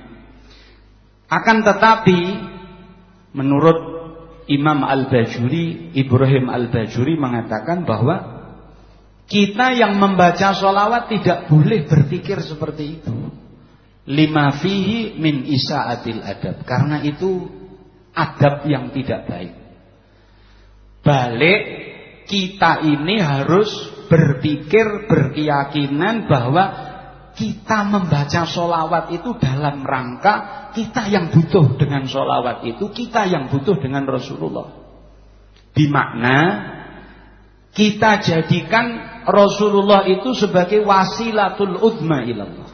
Akan tetapi menurut Imam Al-Bajuri, Ibrahim Al-Bajuri mengatakan bahwa kita yang membaca solawat tidak boleh berpikir seperti itu. Lima fihi min isaatil adab. Karena itu adab yang tidak baik. Balik kita ini harus berpikir berkeyakinan bahwa kita membaca solawat itu dalam rangka kita yang butuh dengan solawat itu kita yang butuh dengan Rasulullah Dimakna kita jadikan Rasulullah itu sebagai wasilatul udma ilallah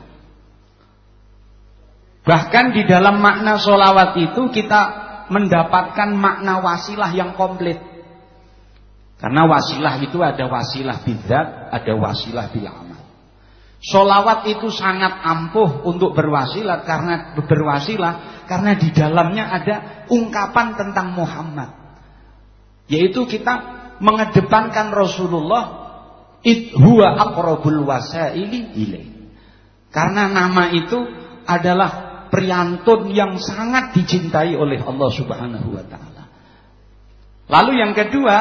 Bahkan di dalam makna solawat itu kita mendapatkan makna wasilah yang komplit. Karena wasilah itu ada wasilah bidat, ada wasilah bil amal. Solawat itu sangat ampuh untuk berwasilah karena berwasilah karena di dalamnya ada ungkapan tentang Muhammad. Yaitu kita mengedepankan Rasulullah it huwa wasaili ilaih. Karena nama itu adalah priantun yang sangat dicintai oleh Allah Subhanahu wa taala. Lalu yang kedua,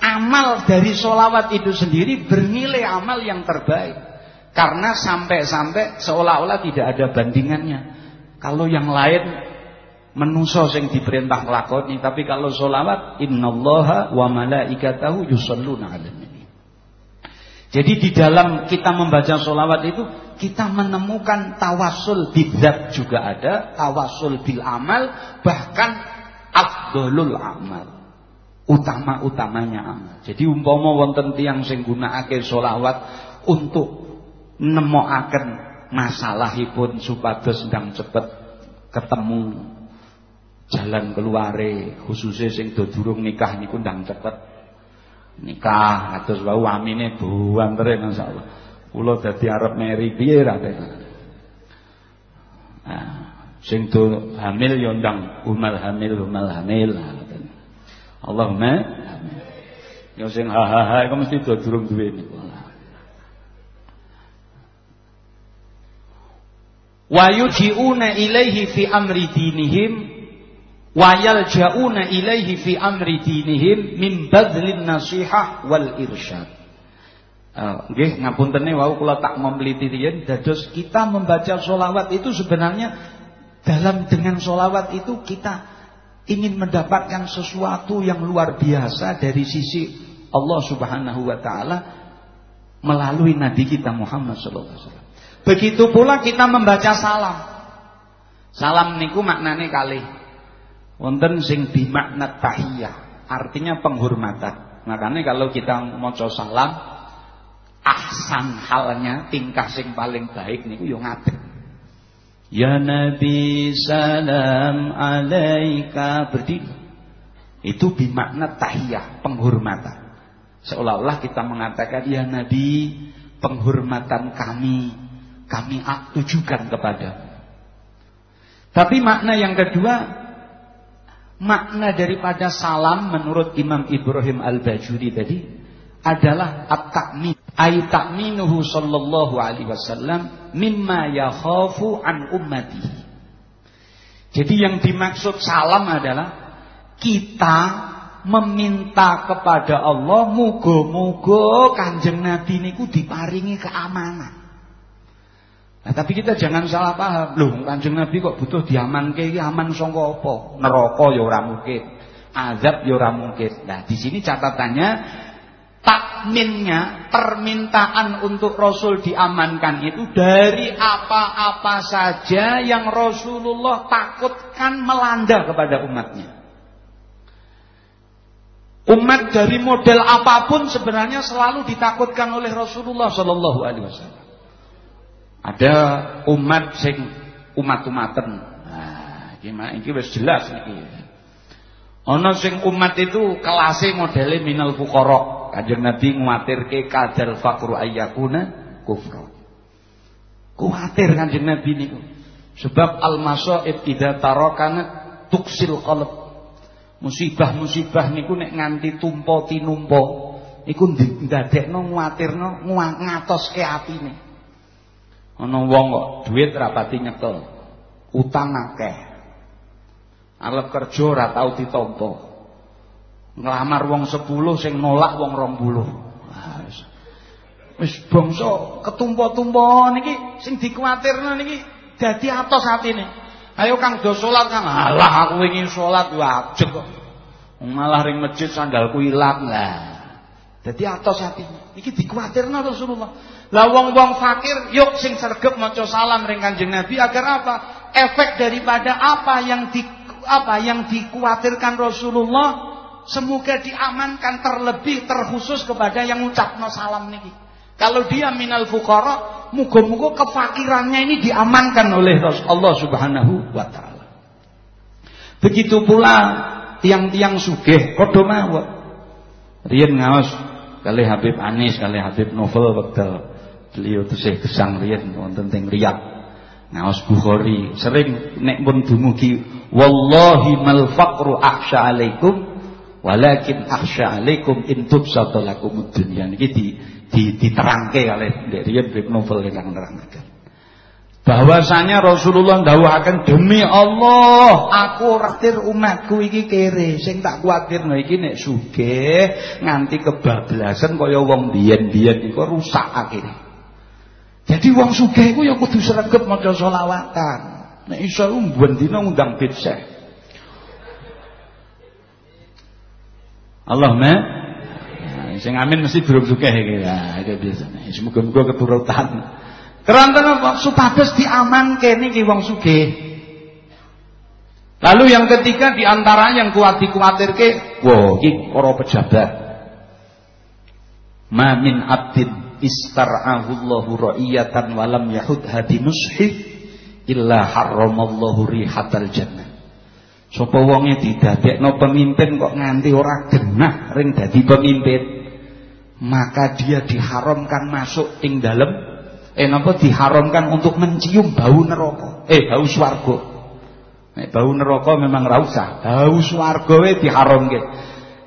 amal dari solawat itu sendiri bernilai amal yang terbaik. Karena sampai-sampai seolah-olah tidak ada bandingannya. Kalau yang lain menuso yang diperintah lakoni, tapi kalau solawat innallaha wa malaikatahu yusalluna 'alan Jadi di dalam kita membaca solawat itu kita menemukan tawasul bidzat juga ada, tawasul bil amal, bahkan afdolul amal. Utama-utamanya amal. Jadi umpama wonten tiyang sing gunakake selawat untuk nemokaken masalahipun supados ndang cepet ketemu jalan keluare khususnya sing do durung nikah niku ndang cepet Nikah kados wau amine buantere masyaallah. Kula dadi arep meri piye ra Nah, sing do hamil yo ndang umal hamil umal hamil. Allahumma Yo sing ha ha ha mesti do durung duwe niku. Wa yujiuna ilaihi fi amri dinihim wa yaljauna ilaihi fi amri dinihim min badlin nasihah wal irsyad. Uh, nggih ngapuntene wau kula tak memliti riyen dados kita membaca solawat itu sebenarnya dalam dengan solawat itu kita ingin mendapatkan sesuatu yang luar biasa dari sisi Allah Subhanahu wa taala melalui nabi kita Muhammad sallallahu alaihi wasallam. Begitu pula kita membaca salam. Salam niku maknane kali wonten sing bimakna tahiyah, artinya penghormatan. Makanya kalau kita maca salam ahsan halnya tingkah sing paling baik niku yo ngadeg. Ya Nabi salam alaika berdiri. Itu bimakna tahiyah, penghormatan. Seolah-olah kita mengatakan ya Nabi, penghormatan kami kami tujukan kepada. Tapi makna yang kedua, makna daripada salam menurut Imam Ibrahim Al-Bajuri tadi adalah at-ta'min ay ta'minuhu sallallahu alaihi wasallam mimma yakhafu an ummati. Jadi yang dimaksud salam adalah kita meminta kepada Allah muga-muga Kanjeng Nabi niku diparingi keamanan. Nah, tapi kita jangan salah paham. Loh, Kanjeng Nabi kok butuh diamanke iki aman saka apa? Neraka ya ora mungkin. Azab ya ora mungkin. Nah, di sini catatannya takminnya permintaan untuk Rasul diamankan itu dari apa-apa saja yang Rasulullah takutkan melanda kepada umatnya. Umat dari model apa pun sebenarnya selalu ditakutkan oleh Rasulullah Shallallahu Alaihi Wasallam. Ada umat sing umat-umatan. Nah, gimana? Ini wis jelas nih. Ana sing umat itu kelase modele minal fuqara. Kanjeng Nabi nguatirke kadal faqru ayyakuna kufra. Kuatir Kanjeng Nabi niku. Sebab al-masaib idza tarakana tuksil qalb. Musibah-musibah niku nek nganti tumpa tinumpa iku ndadekno nguatirno ngatoske atine. Ana wong kok dhuwit rapati nyekel. Utang akeh. Arep kerja ora tau ditampa. Ngelamar wong 10 sing nolak wong 20. Wis bangsa ketumpa-tumpa niki sing dikuwatirno niki dadi atos atine. Ayo Kang do salat Kang. Alah aku ingin salat wajib kok. Malah ring masjid sandalku ilang lah. Dadi atos atine. Niki dikuwatirno Rasulullah. Lah wong-wong fakir yuk sing sregep maca salam ring Kanjeng Nabi agar apa? Efek daripada apa yang di apa yang dikuatirkan Rasulullah semoga diamankan terlebih terkhusus kepada yang ucapno salam niki. Kalau dia minal fuqara, muga-muga kefakirannya ini diamankan oleh Allah Subhanahu wa taala. Begitu pula tiang-tiang sugih padha mawon. Riyen ngaos kali Habib Anis kali Habib Novel wekdal beliau tesih gesang riyen wonten teng Riyadh. Ngaos Bukhari sering nek pun dumugi wallahi mal faqru ahsya alaikum Walakin akhsha alaikum in tubsata lakum dunya di, di diterangke kalih ndek riyen bib novel ingkang nerangaken. Bahwasanya Rasulullah ndawuhaken demi Allah aku raktir umatku iki kere sing tak kuwatirno iki nek sugih nganti kebablasan kaya wong biyen-biyen iku rusak akhire. Jadi wong sugih iku ya kudu sregep maca selawatan. Nek iso umben dina ngundang bitseh. Allahumma nah, sing amin mesti durung sugih iki. Nah, iki biasane. Semoga-moga keturutan. Keranten apa? Supados diamanke niki wong sugih. Lalu yang ketiga di antara yang kuat dikuatirke, wow, iki para pejabat. Ma min abdin istar'ahu Allahu ra'iyatan walam yahud hadi nushi illa harramallahu rihatal jannah. Sapa wonge didadekno pemimpin kok nganti ora genah ring dadi pemimpin. maka dia diharamkan masuk ing dalam eh napa diharamkan untuk mencium bau neraka? Eh bau swarga. Bau neraka memang ra usah. Bau swarga wae diharamke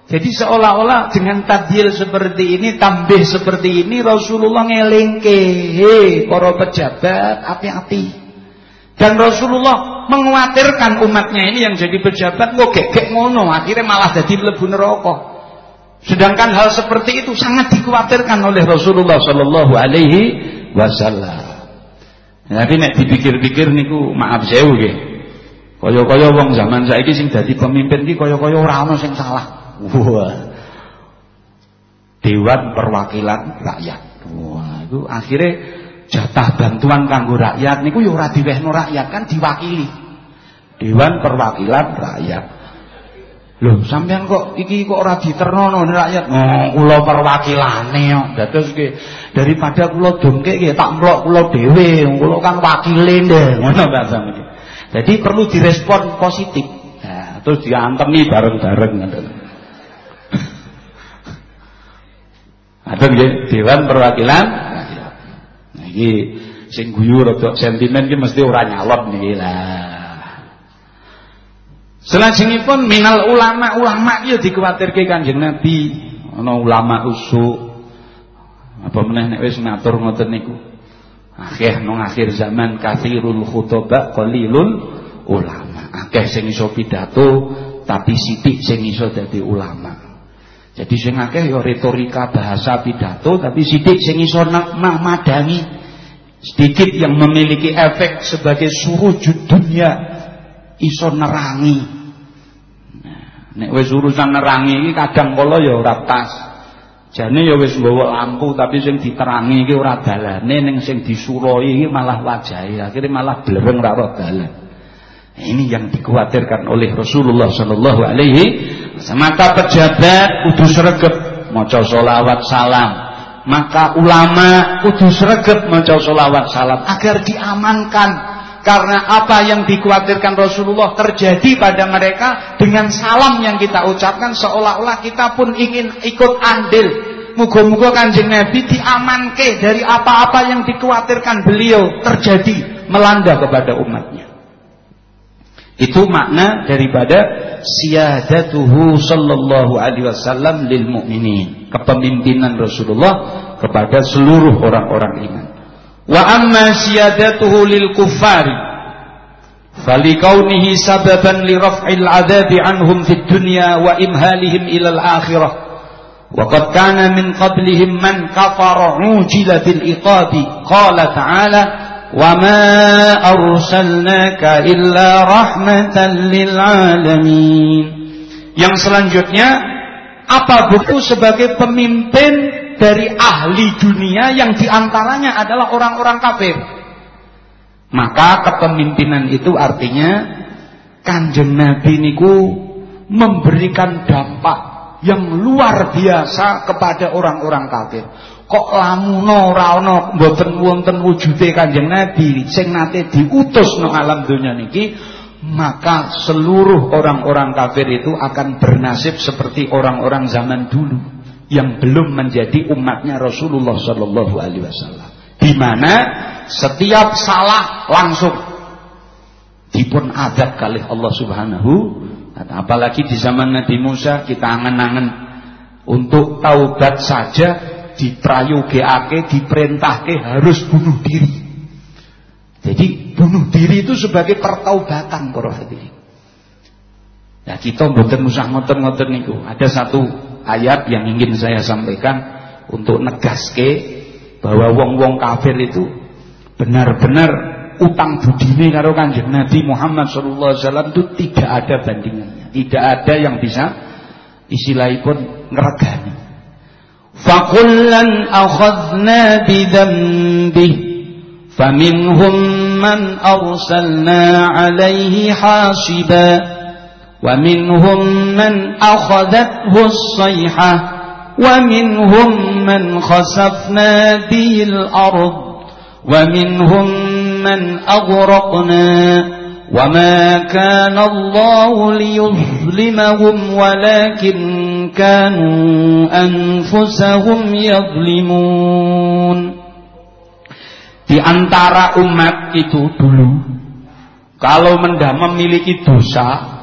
jadi seolah-olah dengan tadil seperti ini tambih seperti ini Rasulullah ngelingke he para pejabat hati-hati dan Rasulullah mengkhawatirkan umatnya ini yang jadi pejabat kok gek ngono akhirnya malah jadi mlebu neraka Sedangkan hal seperti itu sangat dikhawatirkan oleh Rasulullah Shallallahu Alaihi Wasallam. Jadi nek dipikir-pikir niku maaf saya nggih. Kaya-kaya wong zaman saiki sing dadi pemimpin iki kaya-kaya ora ana sing salah. Wah. Dewan Perwakilan Rakyat. Wah, itu akhirnya jatah bantuan kanggo rakyat niku ya ora diwehno rakyat kan diwakili. Dewan Perwakilan Rakyat. Loh, sampean kok iki kok ora diternono rakyat? Oh, kula perwakilane kok. Dados ki daripada kula dongke ki tak mlok kula dhewe, kula kan wakile ndek. Ngono bahasa niki. Jadi perlu direspon positif. Nah, terus diantemi bareng-bareng ngoten. Ada nggih. Dewan Perwakilan. Rakyat. Nah, iki sing guyu rada sentimen ki mesti ora nyalon niki lah. Selajengipun minal ulama ulama ya dikuwatirke Kanjeng Nabi. Ana ulama usuk. Apa meneh nek wis ngatur ngoten niku? Akeh nang akhir zaman kathirul khutaba qalilul ulama. Akeh sing iso pidato tapi sithik sing iso dadi ulama jadi sing akeh ya retorika bahasa pidato tapi sithik sing iso madangi sedikit yang memiliki efek sebagai suruh dunia iso nerangi. Nah, nek wis urusan nerangi iki kadang kala ya ora pas. Jane ya wis nggawa lampu tapi sing diterangi iki ora dalane ning sing disuroi iki malah wajahe akhirnya malah blereng ora ora. Ini yang dikhawatirkan oleh Rasulullah sallallahu alaihi semata pejabat kudu sregep maca selawat salam maka ulama kudu sregep maca selawat salam agar diamankan karena apa yang dikhawatirkan Rasulullah terjadi pada mereka dengan salam yang kita ucapkan seolah-olah kita pun ingin ikut andil. Muga-muga kanjeng Nabi diamanke dari apa-apa yang dikhawatirkan beliau terjadi melanda kepada umatnya. Itu makna daripada siyadatuhu sallallahu alaihi wasallam lil mu'minin. Kepemimpinan Rasulullah kepada seluruh orang-orang iman. Wa amma siyadatuhu lil kuffari falikaunihi sababan li raf'il adabi anhum fid dunya wa imhalihim ila al akhirah wa qad kana min qablihim man kafara arsalnaka illa rahmatan lil alamin yang selanjutnya apa buku sebagai pemimpin dari ahli dunia yang di antaranya adalah orang-orang kafir. Maka kepemimpinan itu artinya kanjeng Nabi niku memberikan dampak yang luar biasa kepada orang-orang kafir. Kok lamuno ora ana mboten wonten wujude Kanjeng Nabi sing nate diutus nang alam dunia niki, maka seluruh orang-orang kafir itu akan bernasib seperti orang-orang zaman dulu yang belum menjadi umatnya Rasulullah Shallallahu Alaihi Wasallam. Di mana setiap salah langsung dipun adab kali Allah Subhanahu apalagi di zaman Nabi Musa kita angen-angen untuk taubat saja diprayogeake diperintahke harus bunuh diri jadi bunuh diri itu sebagai pertaubatan para hadirin Nah kita mboten usah ngoten-ngoten niku. Ada satu ayat yang ingin saya sampaikan untuk negaske bahwa wong-wong kafir itu benar-benar utang budine karo Kanjeng Nabi Muhammad sallallahu alaihi itu tidak ada bandingannya. Tidak ada yang bisa istilahipun ngregani. فقل لن أخذنا بذنبه فمنهم من أرسلنا عليه حاشبا ومنهم من أخذته الصيحة ومنهم من خسفنا به الأرض ومنهم من أغرقنا وما كان الله ليظلمهم ولكن كانوا أنفسهم يظلمون Di antara umat itu dulu Kalau mendah memiliki dosa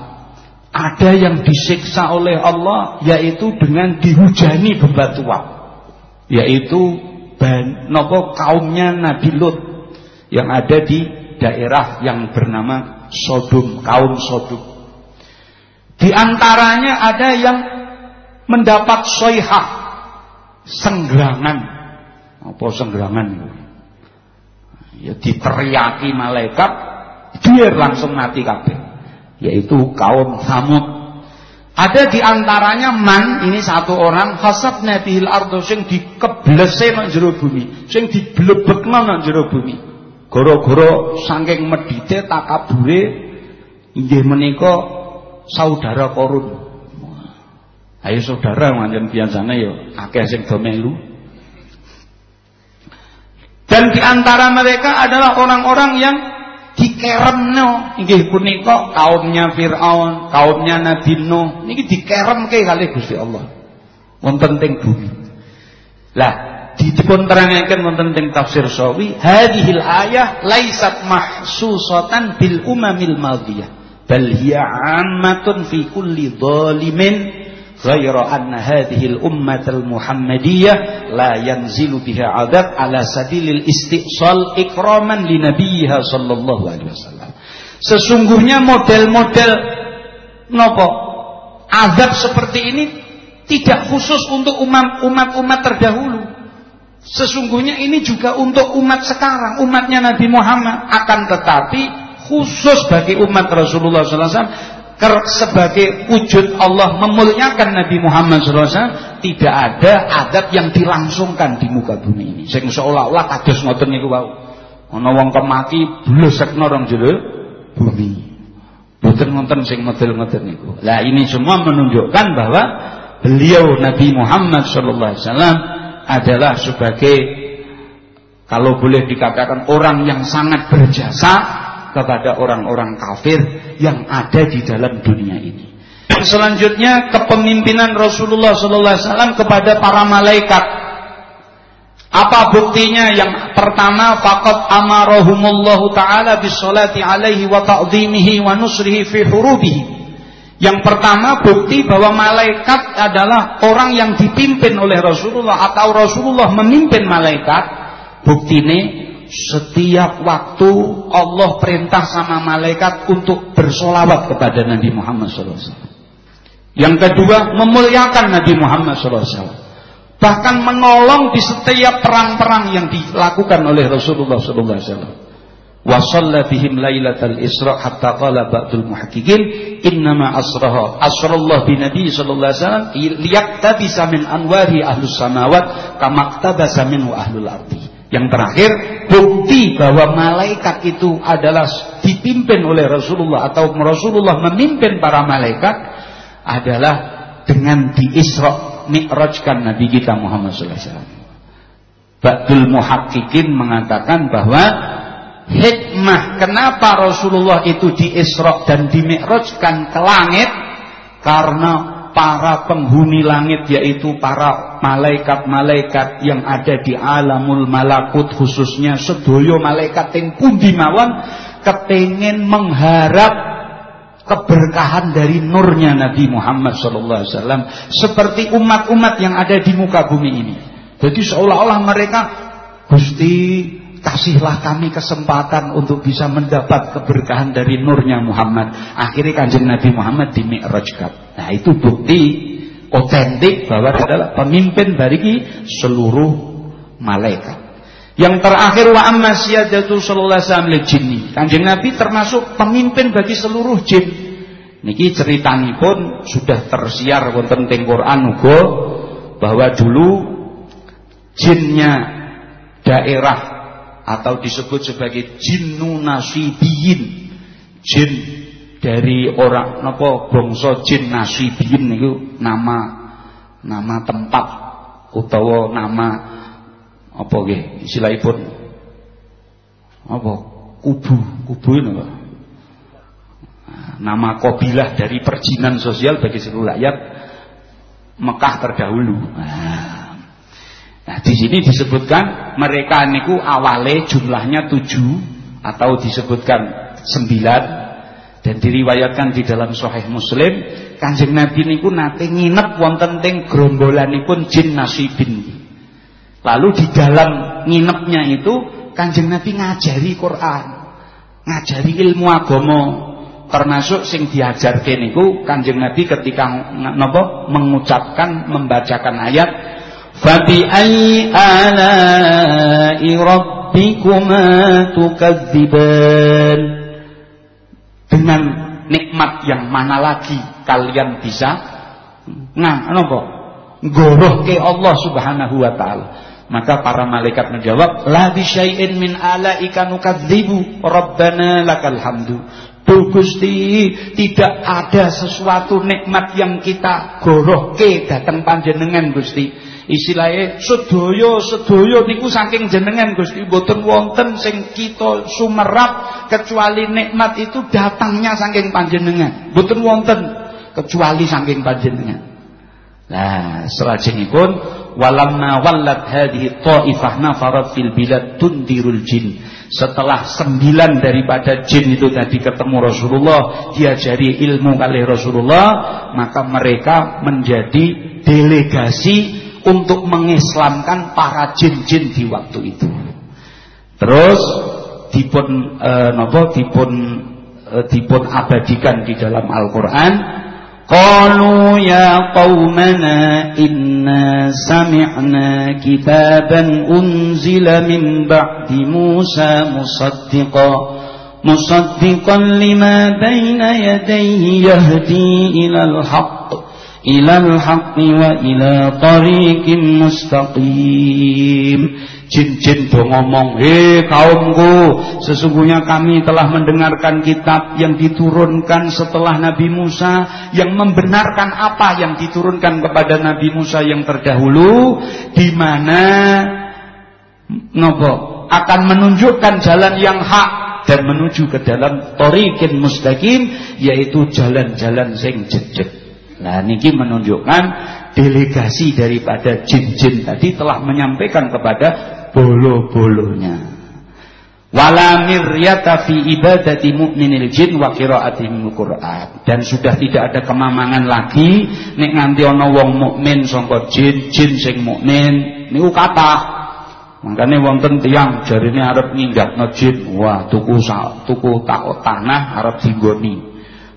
Ada yang disiksa oleh Allah Yaitu dengan dihujani bebatuan Yaitu ban, nopo kaumnya Nabi Lut Yang ada di daerah yang bernama Sodom, kaum Sodom. Di antaranya ada yang mendapat soihah, senggerangan. Apa senggerangan Ya diteriaki malaikat, biar langsung mati kabeh. Yaitu kaum Samud. Ada di antaranya man ini satu orang hasab nabihil ardo sing dikeblese nang jero bumi, sing diblebekno nang jero bumi. Goro-goro saking medite takabure inggih menika saudara korun. Ayo saudara manjen biasane ya akeh sing do melu. Dan di antara mereka adalah orang-orang yang dikeremno inggih punika kaumnya Firaun, kaumnya Nabi Nuh niki dikeremke kali Gusti Allah. Wonten teng bumi. Lah dipun terangaken wonten teng tafsir sawi hadhil ayah laisat mahsusatan bil umamil madiyah bal hiya ammatun fi kulli zalimin ghaira anna hadhihi al ummat al muhammadiyah la yanzilu biha adab ala sabilil istisal ikraman li nabiyha sallallahu alaihi wasallam. Sesungguhnya model-model nopo azab seperti ini tidak khusus untuk umat-umat terdahulu Sesungguhnya ini juga untuk umat sekarang, umatnya Nabi Muhammad. Akan tetapi khusus bagi umat Rasulullah SAW sebagai wujud Allah memuliakan Nabi Muhammad SAW tidak ada adat yang dilangsungkan di muka bumi ini. Sing seolah-olah kados ngoten niku wau. Ana wong kemaki blesekno rong jero bumi. Boten wonten sing model-model niku. Lah ini semua menunjukkan bahwa beliau Nabi Muhammad wasallam adalah sebagai kalau boleh dikatakan orang yang sangat berjasa kepada orang-orang kafir yang ada di dalam dunia ini. Selanjutnya kepemimpinan Rasulullah sallallahu alaihi wasallam kepada para malaikat. Apa buktinya? Yang pertama faqad amarahumullahu taala bisolati alaihi wa ta'dhimihi wa nusrihi fi hurubihi. Yang pertama bukti bahwa malaikat adalah orang yang dipimpin oleh Rasulullah atau Rasulullah memimpin malaikat. Bukti ini setiap waktu Allah perintah sama malaikat untuk bersolawat kepada Nabi Muhammad SAW. Yang kedua memuliakan Nabi Muhammad SAW. Bahkan menolong di setiap perang-perang yang dilakukan oleh Rasulullah SAW wa shalla bihim lailatal isra hatta qala ba'dul muhaqqiqin innama asraha asrallahu bi nabi sallallahu alaihi wasallam liyaktabisa min anwari ahlus samawat kama tabasa minhu ahlul ardi. Yang terakhir bukti bahwa malaikat itu adalah dipimpin oleh Rasulullah atau Rasulullah memimpin para malaikat adalah dengan diisra mi'rajkan Nabi kita Muhammad sallallahu alaihi wasallam. Ba'dul muhaqqiqin mengatakan bahwa hikmah kenapa Rasulullah itu diisra dan dimi'rajkan ke langit karena para penghuni langit yaitu para malaikat-malaikat yang ada di alamul malakut khususnya sedoyo malaikat yang pundi mawon kepingin mengharap keberkahan dari nurnya Nabi Muhammad SAW seperti umat-umat yang ada di muka bumi ini. Jadi seolah-olah mereka Gusti kasihlah kami kesempatan untuk bisa mendapat keberkahan dari nurnya Muhammad. Akhirnya kanjeng Nabi Muhammad di Mi'rajkan. Nah itu bukti otentik bahwa adalah pemimpin bagi seluruh malaikat. Yang terakhir wa siyadatu sallallahu alaihi jinni. Kanjeng Nabi termasuk pemimpin bagi seluruh jin. Niki pun sudah tersiar wonten teng Quran uga bahwa dulu jinnya daerah atau disebut sebagai jinnu nasibiyin. Jin dari orang napa bangsa jin nasibiyin niku nama nama tempat utawa nama apa nggih istilahipun apa kubu kubu napa nama kobilah dari perjinan sosial bagi seluruh rakyat Mekah terdahulu. Nah, nah di sini disebutkan mereka niku awale jumlahnya tujuh atau disebutkan sembilan dan diriwayatkan di dalam Sahih Muslim Kanjeng Nabi niku nate nginep wonten teng grombolanipun jin nasibin. Lalu di dalam nginepnya itu Kanjeng Nabi ngajari Quran, ngajari ilmu agama, termasuk sing diajarke niku Kanjeng Nabi ketika napa mengucapkan membacakan ayat Ayyi ala'i rabbikuma tukadziban dengan nikmat yang mana lagi kalian bisa? Nah napa? Gorohke Allah Subhanahu wa taala. Maka para malaikat menjawab la bi syai'in min alaika nukadzibu rabbana lakal hamdu. Tuh Gusti tidak ada sesuatu nikmat yang kita gorohke datang panjenengan Gusti istilahnya sedoyo sedoyo niku saking jenengan Gusti. Boten wonten sing kita sumerap kecuali nikmat itu datangnya saking panjenengan. Boten wonten kecuali saking panjenengan. Nah pun walamma wallat hadhihi ta'ifah nafarat fil bilad tundirul jin. Setelah sembilan daripada jin itu tadi ketemu Rasulullah diajari ilmu kali Rasulullah maka mereka menjadi delegasi untuk mengislamkan para jin-jin di waktu itu. Terus dipun eh, e, napa dipun e, dipun abadikan di dalam Al-Qur'an. Qalu ya qaumana inna sami'na kitaban unzila min ba'di Musa musaddiqan musaddiqan lima baina yadayhi yahdi ila al-haqq إلى الحق وإلى طريق مستقيم mustaqim. Jin-jin do ngomong he kaumku sesungguhnya kami telah mendengarkan kitab yang diturunkan setelah Nabi Musa yang membenarkan apa yang diturunkan kepada Nabi Musa yang terdahulu di mana nobo akan menunjukkan jalan yang hak dan menuju ke dalam torikin mustaqim yaitu jalan-jalan sing jejeg. Nah niki menunjukkan delegasi daripada jin-jin tadi telah menyampaikan kepada bolo-bolonya. Wala miryata fi ibadati mu'minil jin wa qiraatihil Qur'an. Dan sudah tidak ada kemamangan lagi nek nganti ana wong mukmin sangka jin, jin sing mukmin niku kathah. Makanya wonten tiyang jarine arep ninggakno jin, wah tuku tuku takut tanah arep dinggoni.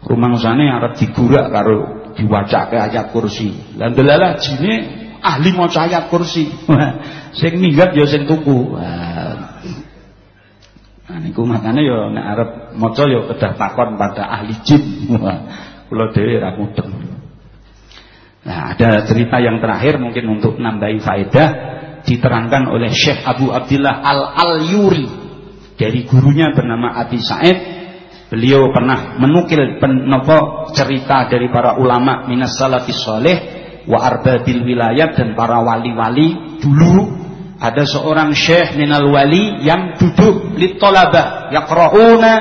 Rumangsane arep digurak karo diwacake ayat kursi. Lah delalah jine ahli maca ayat kursi. Sing minggat ya sing tuku. Nah niku makane ya nek arep maca ya kedah takon pada ahli jin. Kula dhewe ra mudeng. Nah, ada cerita yang terakhir mungkin untuk nambahi faedah diterangkan oleh Syekh Abu Abdullah Al-Al-Yuri dari gurunya bernama Abi Said. Beliau pernah menukil penopo cerita dari para ulama minas salafis soleh wa arbabil wilayat dan para wali-wali dulu ada seorang syekh minal wali yang duduk litolabah yaqra'una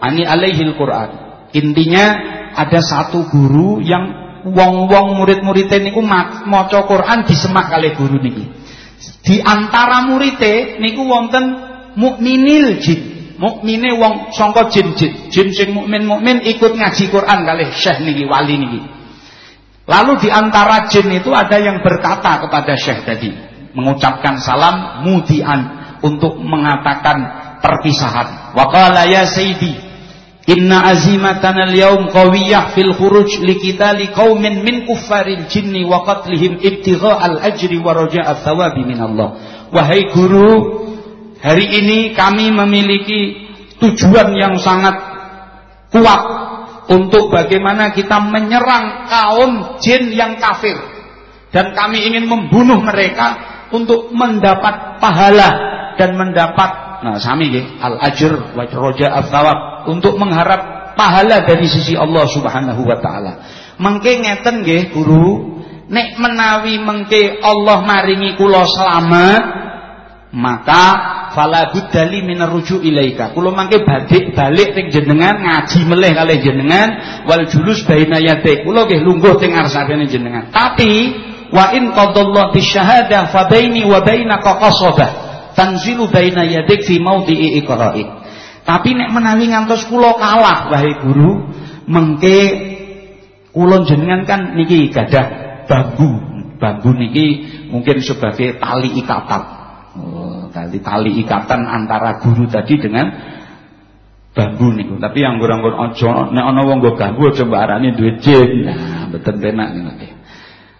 ani alaihil Quran. Intinya ada satu guru yang wong-wong murid-murid niku maca Quran disemak kali guru niki. Di antara murid niku wonten mukminil jin. Mukmine wong sangka jin-jin. Jin sing mukmin-mukmin ikut ngaji Quran kali syekh niki wali niki. Lalu di antara jin itu ada yang berkata kepada syekh tadi, mengucapkan salam mudian untuk mengatakan perpisahan. Wa qala ya sayyidi Inna azimatana al-yawm qawiyah fil khuruj liqitali qaumin min kuffaril jinni wa qatlihim ibtigha al-ajri wa raja'a thawabi min Allah. Wahai guru, hari ini kami memiliki tujuan yang sangat kuat untuk bagaimana kita menyerang kaum jin yang kafir dan kami ingin membunuh mereka untuk mendapat pahala dan mendapat nah sami nggih al ajr wa roja tsawab untuk mengharap pahala dari sisi Allah Subhanahu wa taala. Mengke ngeten nggih guru, nek menawi mengke Allah maringi kula selamat, maka fala buddali minar ruju ilaika. Kula mangke balik balik teng jenengan ngaji melih kali jenengan wal julus baina yadik. Kula nggih lungguh teng ngarsane jenengan. Tapi wa in qadallahu bisyahadah fa baini wa bainaka qasabah tanzilu baina yadik fi maudhi'i iqra'i. Tapi nek menawi ngantos kula kalah wahai guru, mengke kula jenengan kan niki gadah bambu. Bambu niki mungkin sebagai tali ikatan. Oh, tali tali ikatan antara guru tadi dengan bambu niku. Tapi yang nggon aja nek ana wong nggo bambu aja mbarani duwe jin. Nah, mboten penak niku.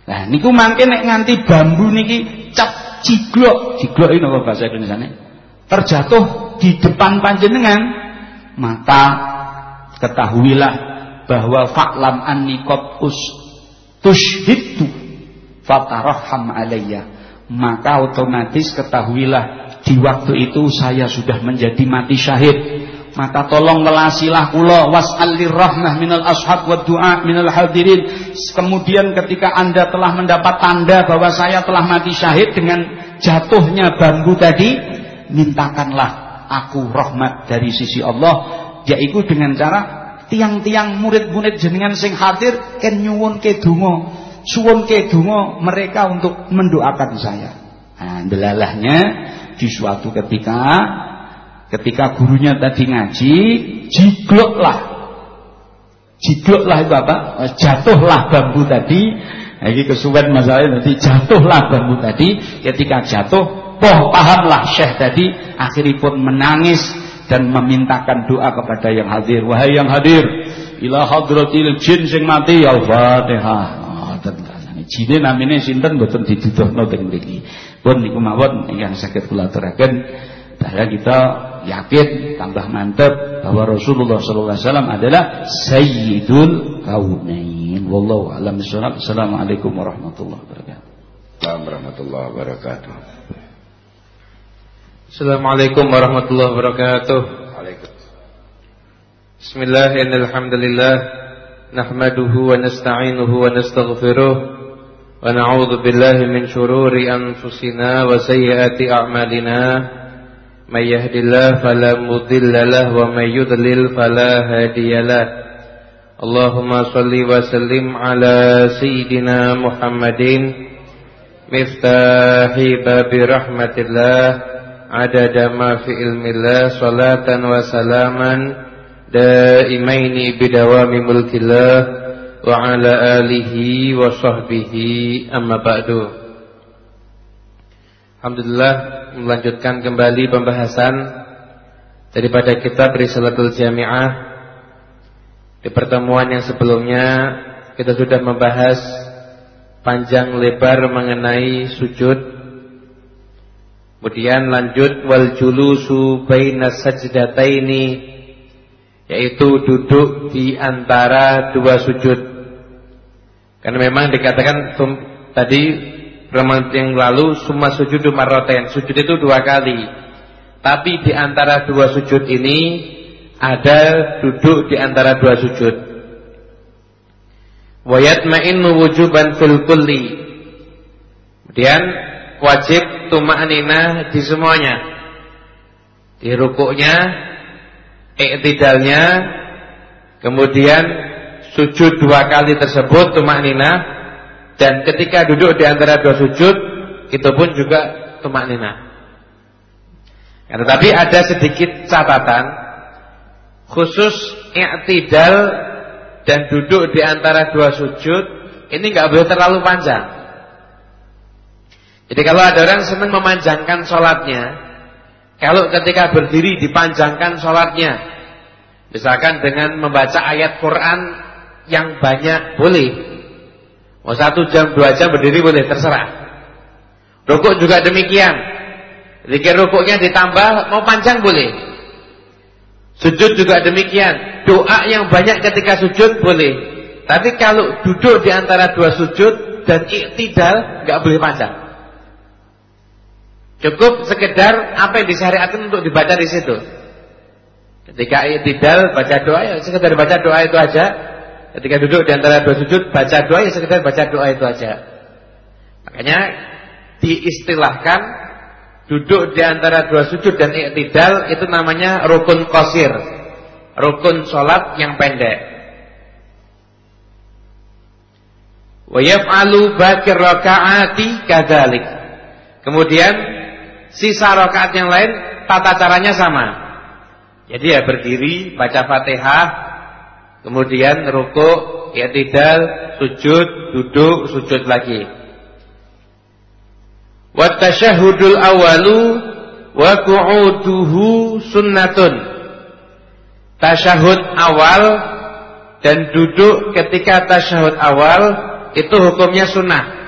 Nah, niku mangke nek nganti bambu niki cap jiglok. Jiglok ini apa bahasa Indonesia Terjatuh di depan panjenengan, maka ketahuilah bahwa fa'lam anni qad tushhidtu fataraham alayya maka otomatis ketahuilah di waktu itu saya sudah menjadi mati syahid. Maka tolong melasilah kula was'alir rahmah minal ashab wa du'a minal hadirin. Kemudian ketika anda telah mendapat tanda bahwa saya telah mati syahid dengan jatuhnya bambu tadi mintakanlah aku rahmat dari sisi Allah. Yaitu dengan cara tiang-tiang murid-murid jenengan sing hadir ken nyuwun ke donga. Suwun ke donga mereka untuk mendoakan saya. Nah delalahnya di suatu ketika ketika gurunya tadi ngaji jigloklah. Jigloklah itu apa? Jatuhlah bambu tadi. Nah, ini kesuwen masalahnya tadi jatuhlah bambu tadi. Ketika jatuh poh pahamlah syekh tadi. Akhirnya pun menangis dan memintakan doa kepada yang hadir. Wahai yang hadir, ila hadratil jin sing mati ya Fatihah. Oh, Jine namine sinten mboten diduduhno teng mriki. Pun niku mawon ingkang saged kula aturaken bahwa kita yakin tambah mantap bahwa Rasulullah sallallahu alaihi wasallam adalah sayyidul kaunain. Wallahu a'lam bishawab. Assalamualaikum warahmatullahi wabarakatuh. Assalamualaikum warahmatullahi wabarakatuh. Assalamualaikum warahmatullahi wabarakatuh. Bismillah alhamdulillah nahmaduhu wa nasta'inuhu wa nastaghfiruh wa na'udzu billahi min shururi anfusina wa sayyiati a'malina may yahdihillahu fala mudilla lahu wa may yudlil fala hadiyalah Allahumma salli wa sallim ala sayyidina Muhammadin miftahi babi rahmatillah عدد ما في علم الله صلاة وسلاما دائمين بدوام ملك الله وعلى آله وصحبه أما بعد Alhamdulillah melanjutkan kembali pembahasan daripada kitab Risalatul Jami'ah Di pertemuan yang sebelumnya kita sudah membahas panjang lebar mengenai sujud Kemudian lanjut wal julusu baina sajdataini yaitu duduk di antara dua sujud. Karena memang dikatakan tadi pertemuan yang lalu summa sujudu marratain. Sujud itu dua kali. Tapi di antara dua sujud ini ada duduk di antara dua sujud. Wa yatma'innu wujuban fil kulli. Kemudian wajib tumaknina di semuanya. Di rukuknya, iktidalnya, kemudian sujud dua kali tersebut tumaknina dan ketika duduk di antara dua sujud itu pun juga tumaknina. Ya, tetapi ada sedikit catatan khusus iktidal dan duduk di antara dua sujud ini nggak boleh terlalu panjang. Jadi kalau ada orang senang memanjangkan sholatnya, kalau ketika berdiri dipanjangkan sholatnya, misalkan dengan membaca ayat Quran yang banyak boleh, mau satu jam dua jam berdiri boleh terserah. Rukuk juga demikian, jika rukuknya ditambah mau panjang boleh. Sujud juga demikian, doa yang banyak ketika sujud boleh. Tapi kalau duduk di antara dua sujud dan iktidal nggak boleh panjang. Cukup sekedar apa yang disyariatkan untuk dibaca di situ. Ketika tidak baca doa ya sekedar baca doa itu aja. Ketika duduk di antara dua sujud baca doa ya sekedar baca doa itu aja. Makanya diistilahkan duduk di antara dua sujud dan iktidal itu namanya rukun qasir. Rukun salat yang pendek. Wa yaf'alu baqi rakaati kadzalik. Kemudian sisa rakaat yang lain tata caranya sama. Jadi ya berdiri, baca Fatihah, kemudian rukuk, i'tidal, sujud, duduk, sujud lagi. Wa awalu wa qu'uduhu sunnatun. Tasyahud awal dan duduk ketika tasyahud awal itu hukumnya sunnah.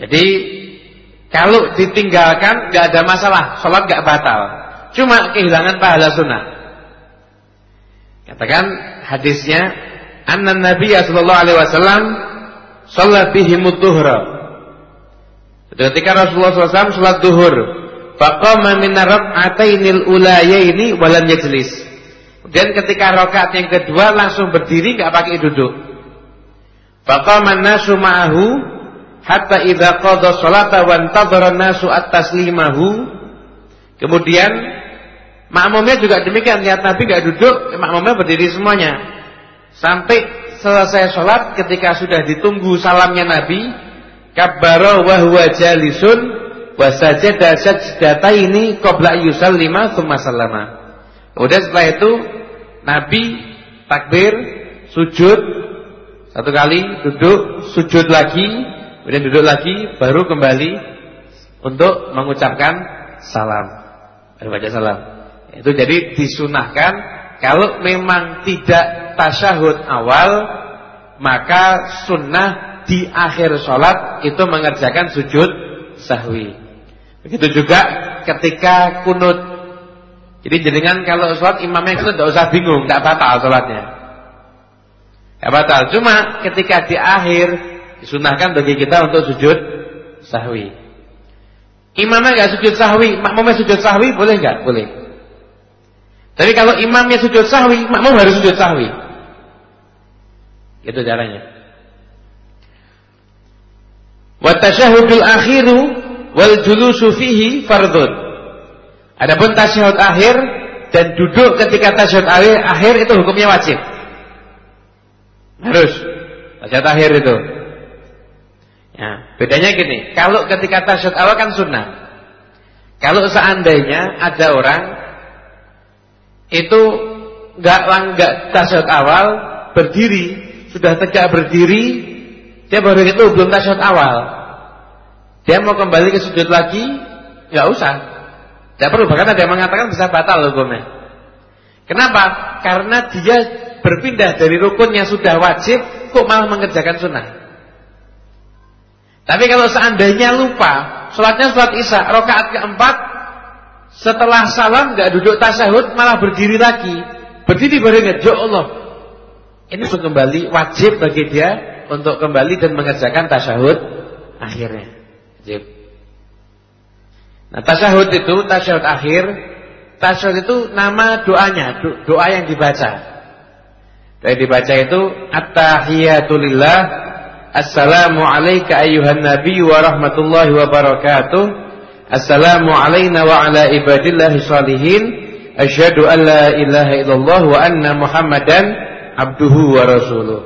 Jadi kalau ditinggalkan nggak ada masalah, sholat nggak batal. Cuma kehilangan pahala sunnah. Katakan hadisnya, anna Nabi sallallahu alaihi wasallam sholat bihimud duhra. Ketika Rasulullah SAW sholat duhur, faqama min rak'atainil ulayaini walam yajlis. Dan ketika rakaat yang kedua langsung berdiri nggak pakai duduk. Faqama nasu ma'ahu hatta idza qada sholata wa antadhara nasu at-taslimahu. Kemudian makmumnya juga demikian lihat Nabi enggak duduk makmumnya berdiri semuanya. Sampai selesai sholat ketika sudah ditunggu salamnya Nabi kabbara wa huwa jalisun wa sajada sajdataini qabla yusallima tsumma sallama. Kemudian setelah itu Nabi takbir sujud satu kali duduk sujud lagi Kemudian duduk lagi baru kembali untuk mengucapkan salam. Baru baca salam. Itu jadi disunahkan kalau memang tidak tasyahud awal maka sunnah di akhir sholat itu mengerjakan sujud sahwi. Begitu juga ketika kunut. Jadi jenengan kalau sholat imamnya itu tidak usah bingung, tidak batal sholatnya. Tidak batal. Cuma ketika di akhir Disunahkan bagi kita untuk sujud sahwi. Imamnya nggak sujud sahwi, makmumnya sujud sahwi boleh nggak? Boleh. Tapi kalau imamnya sujud sahwi, makmum harus sujud sahwi. Itu caranya. Wa tasyahudul akhiru wal julusu fihi fardun. Adapun tasyahud akhir dan duduk ketika tasyahud akhir itu hukumnya wajib. Harus. Tasyahud akhir itu. Ya, bedanya gini, kalau ketika tasyahud awal kan sunnah. Kalau seandainya ada orang itu nggak nggak tasyahud awal berdiri sudah tegak berdiri dia baru itu belum tasyahud awal. Dia mau kembali ke sujud lagi nggak usah. Tidak perlu bahkan ada yang mengatakan bisa batal hukumnya. Kenapa? Karena dia berpindah dari rukun yang sudah wajib kok malah mengerjakan sunnah tapi kalau seandainya lupa, sholatnya sholat isya, rokaat keempat, setelah salam nggak duduk tasyahud, malah berdiri lagi, berdiri baru ingat, ya Allah, ini untuk kembali wajib bagi dia untuk kembali dan mengerjakan tasyahud akhirnya. Wajib. Nah tasyahud itu tasyahud akhir, tasyahud itu nama doanya, doa yang dibaca. Yang dibaca itu at-tahiyatulillah Assalamu alayka ayyuhan nabi wa rahmatullahi wa barakatuh. Assalamu alayna wa ala ibadillahi salihin. Asyhadu an la ilaha illallah wa anna Muhammadan abduhu wa rasuluh.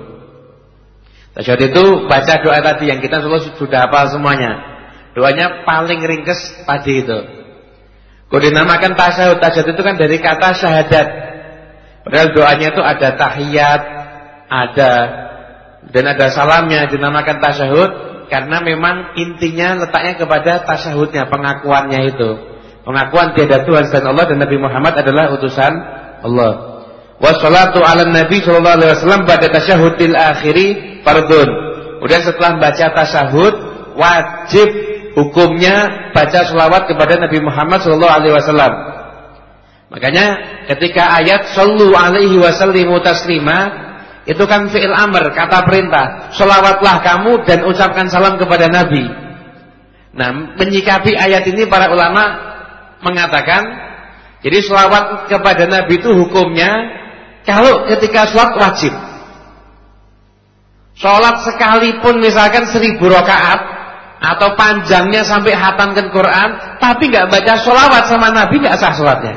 Tasyahud itu baca doa tadi yang kita sudah hafal semuanya. Doanya paling ringkes tadi itu. Kau dinamakan tasyahud. Tasyahud itu kan dari kata syahadat. Padahal doanya itu ada tahiyat, ada dan ada salamnya dinamakan tasyahud karena memang intinya letaknya kepada tasyahudnya, pengakuannya itu. Pengakuan tiada Tuhan selain Allah dan Nabi Muhammad adalah utusan Allah. Wassalatu ala Nabi sallallahu alaihi wasallam pada tasyahudil akhiri fardun. Kemudian setelah baca tasyahud wajib hukumnya baca selawat kepada Nabi Muhammad sallallahu alaihi wasallam. Makanya ketika ayat sallu alaihi wasallimu taslima itu kan fi'il amr, kata perintah. Selawatlah kamu dan ucapkan salam kepada Nabi. Nah, menyikapi ayat ini para ulama mengatakan, jadi selawat kepada Nabi itu hukumnya kalau ketika sholat wajib. Sholat sekalipun misalkan seribu rakaat atau panjangnya sampai hatamkan Quran, tapi nggak baca sholawat sama Nabi nggak sah sholatnya.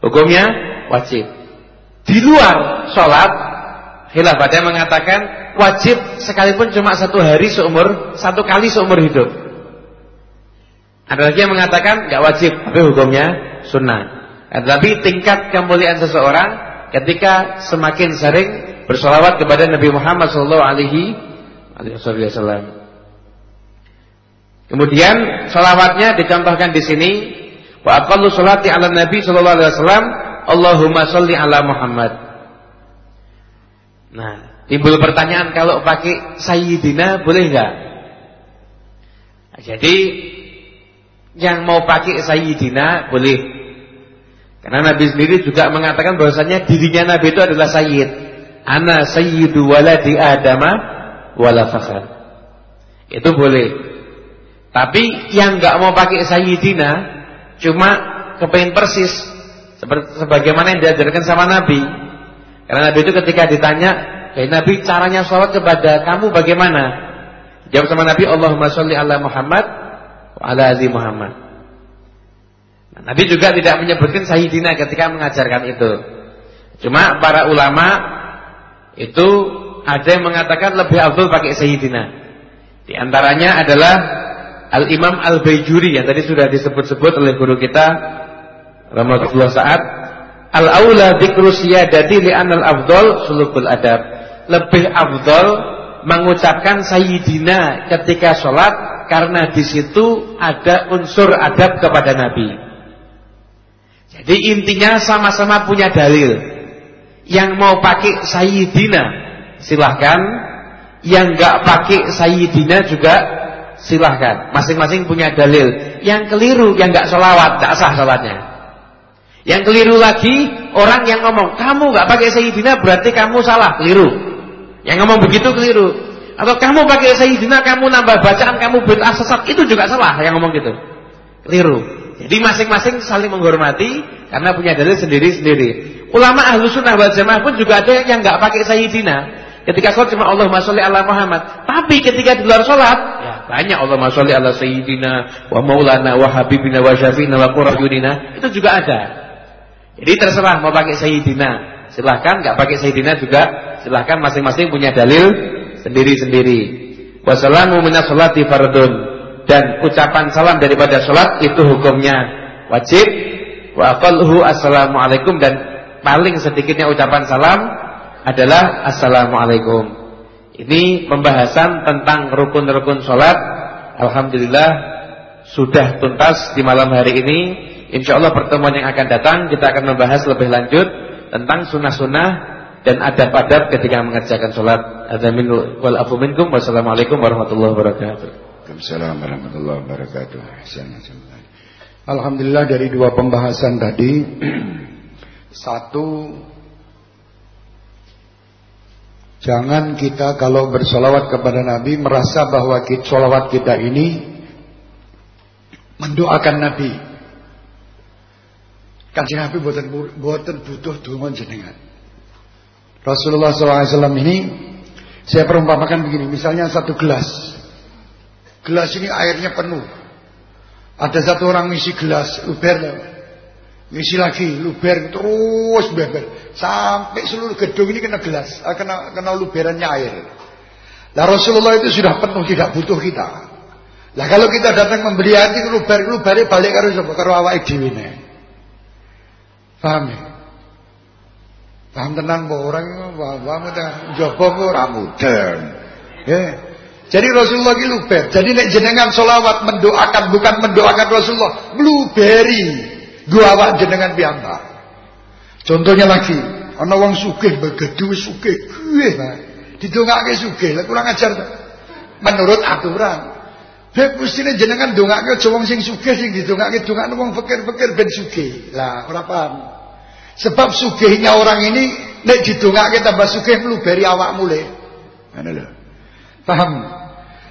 Hukumnya wajib. Di luar sholat, hilaf ada yang mengatakan wajib sekalipun cuma satu hari seumur satu kali seumur hidup. Ada lagi yang mengatakan nggak wajib, tapi hukumnya sunnah. Tetapi tingkat kemuliaan seseorang ketika semakin sering bersolawat kepada Nabi Muhammad Sallallahu Alaihi Wasallam. Kemudian salawatnya dicontohkan di sini wa aqallu salati ala nabi sallallahu alaihi wasallam Allahumma sholli ala Muhammad. Nah, timbul pertanyaan kalau pakai sayyidina boleh enggak? Jadi yang mau pakai sayyidina boleh. Karena Nabi sendiri juga mengatakan bahwasanya dirinya Nabi itu adalah sayyid. Ana sayyidu waladi Adama wala fakhar. Itu boleh. Tapi yang nggak mau pakai sayyidina cuma kepengen persis seperti sebagaimana yang diajarkan sama Nabi. Karena Nabi itu ketika ditanya, "Eh Nabi, caranya sholat kepada kamu bagaimana?" Jawab sama Nabi, "Allahumma sholli ala Muhammad wa ala ali Muhammad." Nah, Nabi juga tidak menyebutkan sayyidina ketika mengajarkan itu. Cuma para ulama itu ada yang mengatakan lebih afdal pakai sayyidina. Di antaranya adalah Al-Imam Al-Baijuri yang tadi sudah disebut-sebut oleh guru kita Ramadullah Sa'ad Al-Aula dikru siyadati li'anal afdol sulukul adab Lebih afdol mengucapkan Sayyidina ketika sholat Karena di situ ada unsur adab kepada Nabi Jadi intinya sama-sama punya dalil Yang mau pakai Sayyidina silahkan Yang gak pakai Sayyidina juga silahkan. Masing-masing punya dalil. Yang keliru, yang nggak sholawat, nggak sah sholatnya. Yang keliru lagi, orang yang ngomong, kamu nggak pakai sayyidina berarti kamu salah, keliru. Yang ngomong begitu keliru. Atau kamu pakai sayyidina, kamu nambah bacaan, kamu bid'ah sesat, itu juga salah yang ngomong gitu. Keliru. Jadi masing-masing saling menghormati karena punya dalil sendiri-sendiri. Ulama ahlu sunnah wal jamaah pun juga ada yang nggak pakai sayyidina. Ketika sholat cuma Allah sholli ala Muhammad. Tapi ketika di luar sholat, ya banyak Allah sholli ala Sayyidina wa Maulana wa Habibina wa Syafi'ina wa Qurrayunina. Itu juga ada. Jadi terserah mau pakai Sayyidina. Silahkan, nggak pakai Sayyidina juga. Silahkan masing-masing punya dalil sendiri-sendiri. Wassalamu minas sholati fardun. Dan ucapan salam daripada sholat itu hukumnya wajib. Wa aqalhu assalamualaikum dan paling sedikitnya ucapan salam adalah Assalamualaikum. Ini pembahasan tentang rukun-rukun sholat. Alhamdulillah sudah tuntas di malam hari ini. Insya Allah pertemuan yang akan datang kita akan membahas lebih lanjut tentang sunnah-sunnah dan adab-adab ketika mengerjakan sholat. Adamin wal afu minkum. Wassalamualaikum warahmatullahi wabarakatuh. Waalaikumsalam warahmatullahi wabarakatuh. Alhamdulillah dari dua pembahasan tadi satu Jangan kita kalau bersolawat kepada Nabi merasa bahwa kita, solawat kita ini mendoakan Nabi. Kanjeng Nabi buatan buatan butuh dungan jenengan. Rasulullah SAW ini saya perumpamakan begini, misalnya satu gelas, gelas ini airnya penuh. Ada satu orang misi gelas, uber Ngisi lagi, luber terus beber. Sampai seluruh gedung ini kena gelas, eh, kena kena luberannya air. Nah Rasulullah itu sudah penuh tidak butuh kita. Nah kalau kita datang membeli hati luber, luber balik sapa? Karo awake dhewe ne. Paham ya? Paham tenang bahwa orang paham tenang jaba ora mudeng. Ya. Jadi Rasulullah itu luber. Jadi nek jenengan solawat mendoakan bukan mendoakan Rasulullah, blueberry. Dua awak jenengan piyambak. Contohnya lagi, ana wong sugih begedu sugih, kuwe Pak. Didongake sugih, kurang ajar Menurut aturan. Beb mestine jenengan dongake aja wong sing sugih sing didongake dongane wong fakir-fakir ben sugih. Lah ora paham. Sebab sugihnya orang ini nek didongake tambah sugih mluberi awakmu le. Ngono lho. Paham?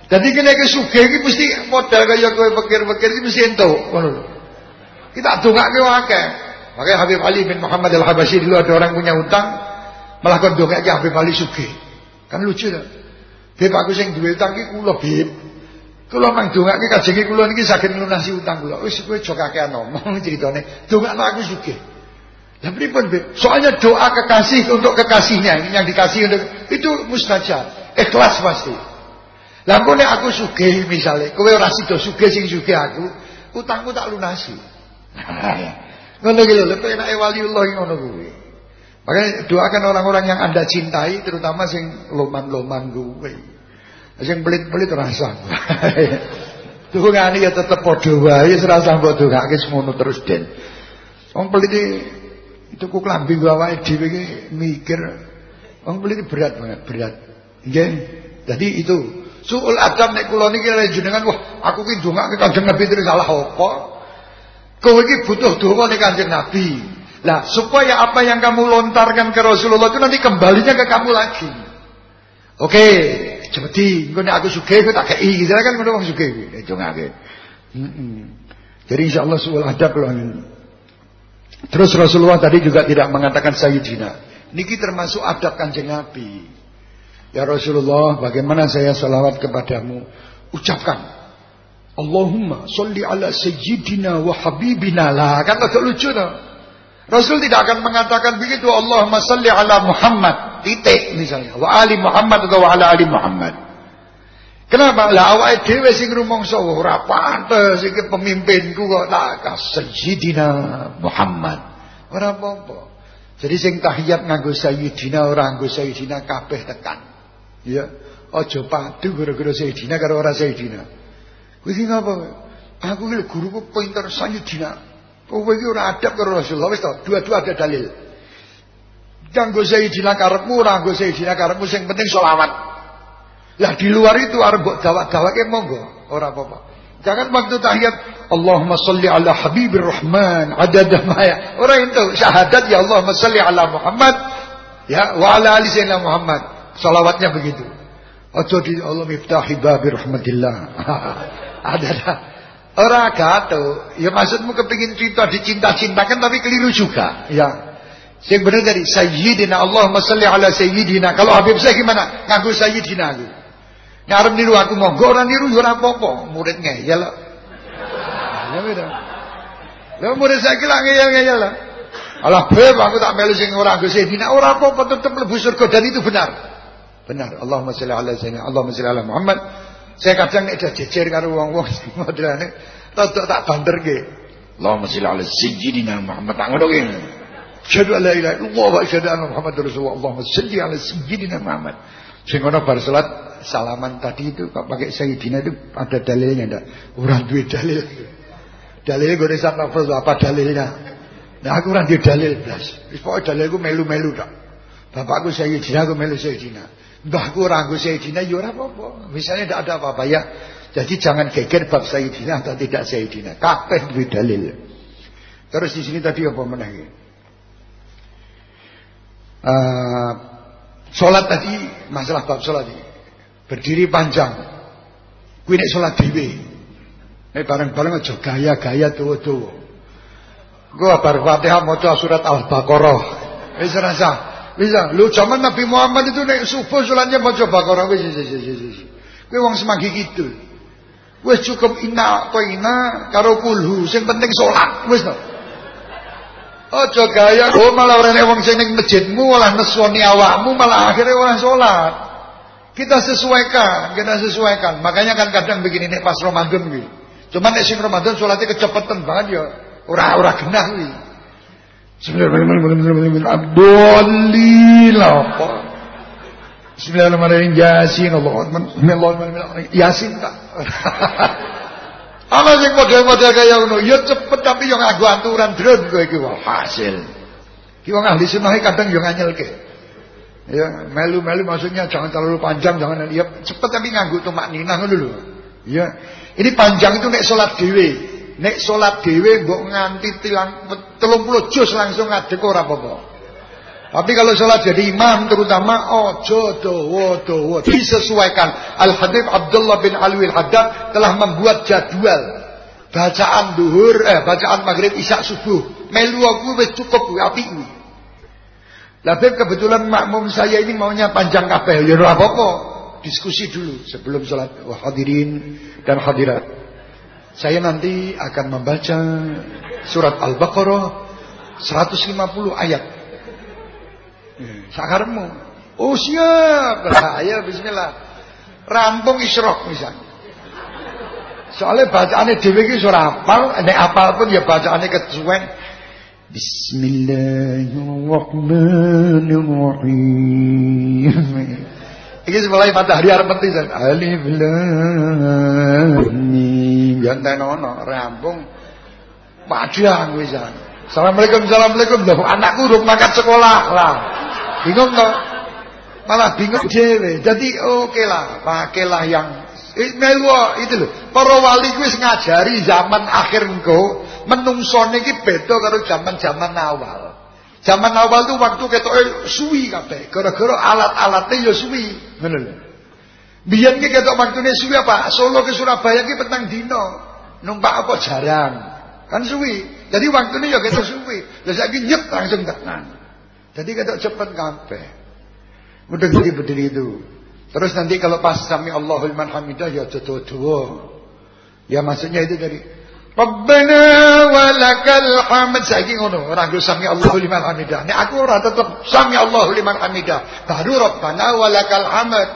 Jadi kena ke sugih iki mesti modal kaya kowe fakir-fakir iki mesti entuk, ngono lho. Kita dongake akeh. Makanya Habib Ali bin Muhammad Al-Habasyi dulu ada orang punya hutang, malah kon dongake Habib Ali sugih. Kan lucu tuh. Bib aku sing duwe utang iki kula, Bib. Kula mang dongake kajenge kula niki saged nglunasi utang kula. Wis kowe aja kakean ngomong critane. Dongakno aku sugih. Lah pripun, Soalnya doa kekasih untuk kekasihnya, yang dikasih untuk itu mustajab. Ikhlas pasti. Lah aku sugih misalnya, kowe ora sida sugih sing sugih aku, utangku tak lunasi. Ngono iki lho, penake waliullah ngono kuwi. Makanya doakan orang-orang yang Anda cintai terutama sing loman-loman kuwi. Sing pelit-pelit rasa. Dungane ya tetep padha wae serasa mbok dongake semono terus den. Wong pelit itu kok klambi awake dhewe iki mikir wong pelit berat banget, berat. Nggih. Jadi itu suul adab nek kula niki jenengan wah aku ki ndongake Kanjeng Nabi terus salah apa? Kowe iki butuh donga nek Kanjeng Nabi. Lah, supaya apa yang kamu lontarkan ke Rasulullah itu nanti kembalinya ke kamu lagi. Oke, cepeti, engko nek aku sugih kowe tak kei, gitu kan ngono wong sugih ndongake. Heeh. Jadi insyaallah suul adab kula Terus Rasulullah tadi juga tidak mengatakan sayyidina. Niki termasuk adab Kanjeng Nabi. Ya Rasulullah, bagaimana saya salawat kepadamu? Ucapkan. Allahumma salli ala sayyidina wa habibina lah. Kan agak lucu no? Rasul tidak akan mengatakan begitu. Allahumma salli ala Muhammad. Titik misalnya. Wa ali Muhammad atau wa ala ali Muhammad. Kenapa? Lah awake dhewe sing rumangsa ora pantes iki pemimpinku kok tak sayyidina Muhammad. Ora apa-apa. Jadi sing tahiyat nganggo sayyidina ora nganggo sayyidina kabeh tekan. Ya, aja padu gara-gara Sayyidina karo ora Sayyidina. Kowe iki ngapa? Aku iki guruku pinter Sayyidina. Kowe iki ora adab karo Rasulullah wis to, dua-dua ada dalil. Kanggo Sayyidina karepmu ora nggo Sayyidina karepmu sing penting selawat. Lah di luar itu arep mbok dawak-dawake monggo, ora apa-apa. Jangan waktu tahiyat Allahumma salli ala habibir rahman adadah maya. Orang itu syahadat ya Allahumma salli ala Muhammad ya wa ala ali sayyidina Muhammad. Salawatnya begitu. Ojo di Allah miftahi babi rahmatillah. ada ada. Orang kata, ya maksudmu kepingin cerita dicinta-cintakan tapi keliru juga. Ya. Yang benar dari Sayyidina Allahumma salli ala Sayyidina. Kalau Habib saya gimana? Ngaku Sayyidina. Ngarep niru aku monggo orang niru ya ora apa-apa. Muridnya ya lah. Ya beda. Lah murid saya kira ngeyel-ngeyel lah. Allah beb aku tak melu sing ora nggo Sayyidina. Ora apa-apa tetep mlebu surga dan itu benar. Benar. Allahumma sholli ala sayyidina Allahumma sholli ala Muhammad. Saya kadang nek jejer karo wong-wong modelane rada tak banterke. Allahumma sholli ala sayyidina Muhammad. Tak ngono ki. Asyhadu an la ilaha illallah wa asyhadu anna Muhammadar Rasulullah. Allahumma sholli ala sayyidina Muhammad. Sing ngono bar salat salaman tadi itu kok pakai sayyidina itu ada dalilnya ndak? Ora duwe dalil. Dalilnya gue sak nafas apa dalilnya? Nah aku ora duwe dalil blas. Wis pokoke dalilku melu-melu tok. Bapakku sayyidina aku melu sayyidina. Mbahku ragu Sayyidina ya ora apa-apa. Misalnya tidak ada apa-apa ya. Jadi jangan geger bab Sayyidina atau tidak Sayyidina. Kabeh duwe dalil. Terus di sini tadi apa meneh? Uh, sholat tadi masalah bab sholat ini. Berdiri panjang. Kuwi nek sholat dhewe. Nek bareng-bareng aja gaya-gaya tuwa-tuwa. Gua bar Fatihah maca surat Al-Baqarah. Wis rasa bisa. Lu zaman Nabi Muhammad itu naik subuh sholatnya baca Baqarah wis wis wis wis. Kowe wong semanggi gitu. Wis cukup ina apa ina karo kulhu, sing penting sholat wis to. Aja gaya oh malah ora wong sing ning masjidmu malah nesoni awakmu malah akhirnya orang sholat. Kita sesuaikan, kita sesuaikan. Makanya kan kadang begini nih pas Ramadan gitu. Cuman nek sing Ramadan sholatnya kecepatan banget ya. Ora-ora genah kuwi. Bismillahirrahmanirrahim. apa? Bismillahirrahmanirrahim. Yasin Allah. Yasin tak. Ana sing model-model kaya ngono, ya cepet tapi yo nganggo aturan drone kowe iki wah hasil. Ki wong ahli sunnah kadang yo nganyelke. Ya, melu-melu maksudnya jangan terlalu panjang, jangan ya cepet tapi nganggo tumak ninah lho. Ya. Ini panjang itu nek salat dhewe. Nek salat dhewe mbok nganti tilang 30 juz langsung ngadeg ora apa-apa. Tapi kalau salat jadi imam terutama ojo dawa-dawa disesuaikan. Al Habib Abdullah bin Alwi Al-Haddad telah membuat jadwal bacaan duhur eh bacaan maghrib isya subuh. Melu aku wis cukup kuwi. Lah kebetulan makmum saya ini maunya panjang kabeh ya ora apa-apa. diskusi dulu sebelum sholat Wah, hadirin dan hadirat. Saya nanti akan membaca surat Al-Baqarah 150 ayat. Sakarmu. Oh siap. Nah, bismillah. Rampung isyrok misalnya. Soalnya bacaannya iki ora apal, nek apal pun ya bacaannya kesuwen. Bismillahirrahmanirrahim. Iki mulai matahari arep mati san. Alif lam mim. Ya tenono rampung. Padang wis Assalamualaikum, Assalamualaikum. Loh, anakku udah makan sekolah lah. Bingung toh? Malah bingung dhewe. Jadi oke lah, pakailah yang melu itu loh. Para wali kuwi ngajari zaman akhir engko menungsone iki beda karo zaman-zaman awal. Zaman awal tuh waktu ketoke suwi kabeh. Gara-gara alat-alatnya ya suwi. Ngono lho. Biyen ki ketok waktune suwi apa? Solo ke Surabaya ki petang dino. Numpak apa jarang. Kan suwi. Jadi waktunya ya ketok suwi. Lah saiki nyep langsung tenan. Jadi ketok cepet kabeh. Mudah jadi berdiri itu. Terus nanti kalau pas sami Allahul liman hamidah ya dodo Ya maksudnya itu dari Rabbana walakal hamd saiki ngono ora nggo sami Allahu liman hamidah. Nek aku ora tetep sami Allahu liman hamidah, baru Rabbana walakal hamd.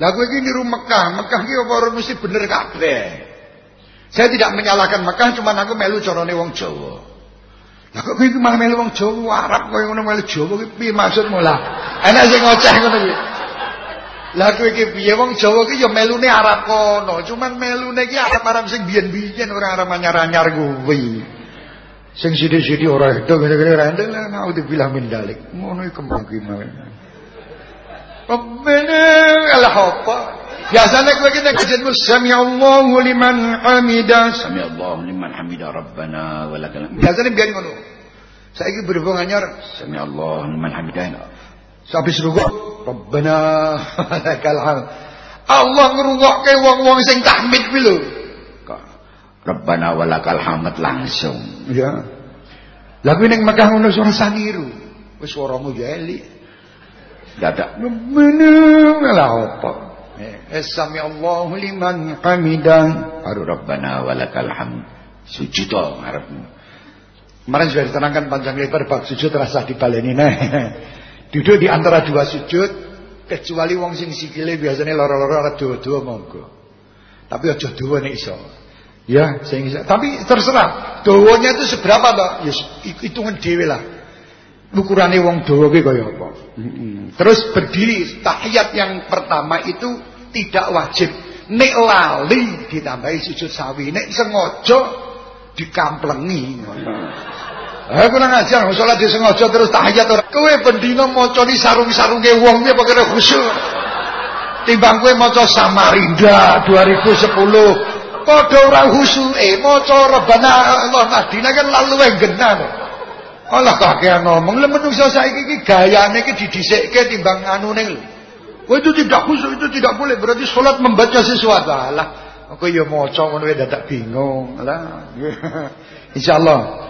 Lah kowe iki niru Mekah, Mekah iki apa ora mesti bener kabeh. Saya tidak menyalahkan Mekah, cuma aku melu carane wong Jawa. Lah kok iki malah melu wong Jawa, Arab kowe ngono melu Jawa kuwi piye maksudmu lah? Enak sing ngoceh ngono kuwi. Lah kowe iki piye wong Jawa ki ya melune Arab kono, cuman melune ki Arab-Arab sing biyen-biyen ora Arab anyar-anyar kuwi. Sing sithik-sithik ora itu gede-gede rendel lah naudzubillah min dalik. Ngono iku mungkin mawon. Rabbana al-hapa. Biasanya kowe ki nek jenengmu sami Allahu liman hamida, sami Allahu liman hamida rabbana walakal. Biasanya biyen ngono. Saiki berhubung anyar sami Allahu liman hamida. Habis rukuk Rabbana lakal hamd. Allah ngrungokke wong-wong sing tahmid kuwi lho. Rabbana walakal hamd langsung. Ya. Lah kuwi ning Mekah ngono suara saniru. Wis swaramu ya elik. Dadak Rabbana lah apa? Eh, sami Allahu liman hamidah. Baru Rabbana walakal hamd. Sujud to ngarepmu. Kemarin sudah diterangkan panjang lebar bab sujud rasa dibaleni nah. Duduk di antara dua sujud kecuali wong sing sikile biasanya loro-loro ora dawa-dawa monggo. Tapi aja dawa nek iso. Ya, sing iso. Tapi terserah. Dawanya itu seberapa, Pak? Ya hitungan dhewe lah. Ukurane wong dawa ki kaya apa. Terus berdiri tahiyat yang pertama itu tidak wajib. Nek lali ditambahi sujud sawi, nek sengaja dikamplengi. Eh kurang ajar salat disengaja terus tahiyat ora. Kowe bendina maca ni sarung-sarunge wong piye kira khusyuk. Timbang kowe maca Samarinda 2010 padha ora khusyuke maca Rabbana Allah Madinah kan lalu genah. Allah kakean ngomong lha menungso saiki iki gayane iki didhisikke timbang anune. Kowe itu tidak khusyuk itu tidak boleh berarti salat membaca sesuatu. Lah aku ya maca ngono dadak bingung. Lah insyaallah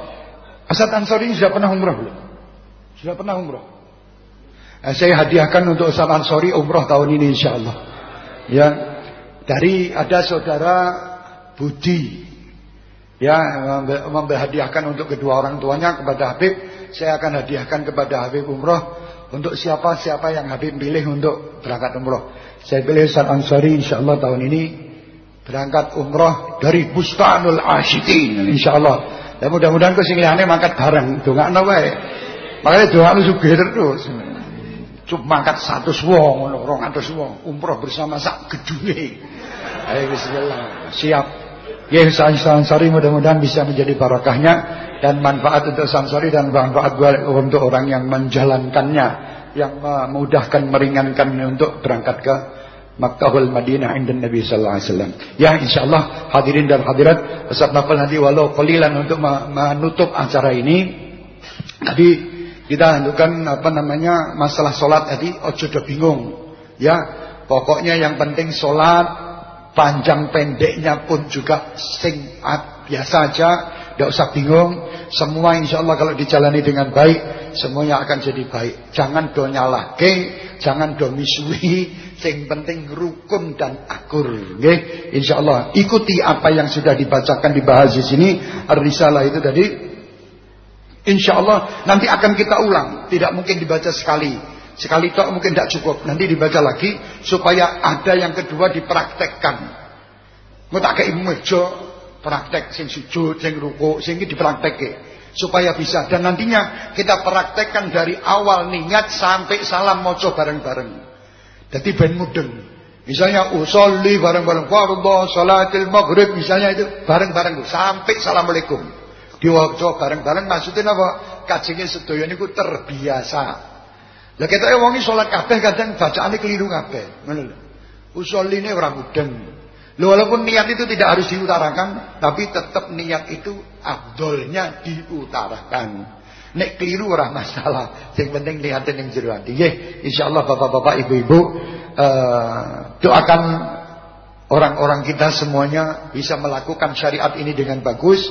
Asad Ansori sudah pernah umrah belum? Sudah pernah umrah? Eh, saya hadiahkan untuk Asad Ansori umrah tahun ini insya Allah. Ya, dari ada saudara Budi, ya memberhadiahkan untuk kedua orang tuanya kepada Habib. Saya akan hadiahkan kepada Habib umrah untuk siapa siapa yang Habib pilih untuk berangkat umrah. Saya pilih Asad Ansori insya Allah tahun ini berangkat umrah dari Bustanul Asyikin insya Allah. Ya mudah-mudahan kau sing liyane mangkat bareng, dongakno wae. Makane doa sugih terus. Cup mangkat 100 wong ngono, 200 wong, umroh bersama sak gedunge. Ayo bismillah. Siap. Ya Sansari mudah-mudahan bisa menjadi barakahnya dan manfaat untuk Sansari dan manfaat untuk orang yang menjalankannya yang memudahkan meringankan untuk berangkat ke Makkahul Madinah inda Nabi sallallahu alaihi wasallam. Ya insyaallah hadirin dan hadirat Ustaz Nafal nanti walau qalilan untuk menutup acara ini. Tadi kita tentukan apa namanya masalah salat tadi ojo do bingung. Ya, pokoknya yang penting salat panjang pendeknya pun juga sing biasa aja, tidak usah bingung. Semua insya Allah kalau dijalani dengan baik, semuanya akan jadi baik. Jangan do nyalahke, jangan do misui, sing penting rukun dan akur. Nggih, insyaallah ikuti apa yang sudah dibacakan dibahas di sini Ar-Risalah itu tadi. Insyaallah nanti akan kita ulang, tidak mungkin dibaca sekali. Sekali tok mungkin tidak cukup. Nanti dibaca lagi supaya ada yang kedua dipraktekkan. Mau tak kayak meja praktek sing sujud, sing ruku, sing dipraktekke supaya bisa dan nantinya kita praktekkan dari awal niat sampai salam moco bareng-bareng. Jadi ben mudeng. Misalnya usolli bareng-bareng fardhu salatil maghrib misalnya itu bareng-bareng sampai assalamualaikum. Diwaca bareng-bareng maksudnya apa? Kajenge sedaya niku terbiasa. Lah kita wong salat kabeh kadang bacaane keliru kabeh. Ngono lho. Usolline ora mudeng. Loh, walaupun niat itu tidak harus diutarakan, tapi tetap niat itu abdolnya diutarakan. Nek keliru ora masalah. Yang penting niatin yang jero ati. Nggih, insyaallah Bapak-bapak, Ibu-ibu uh, doakan orang-orang kita semuanya bisa melakukan syariat ini dengan bagus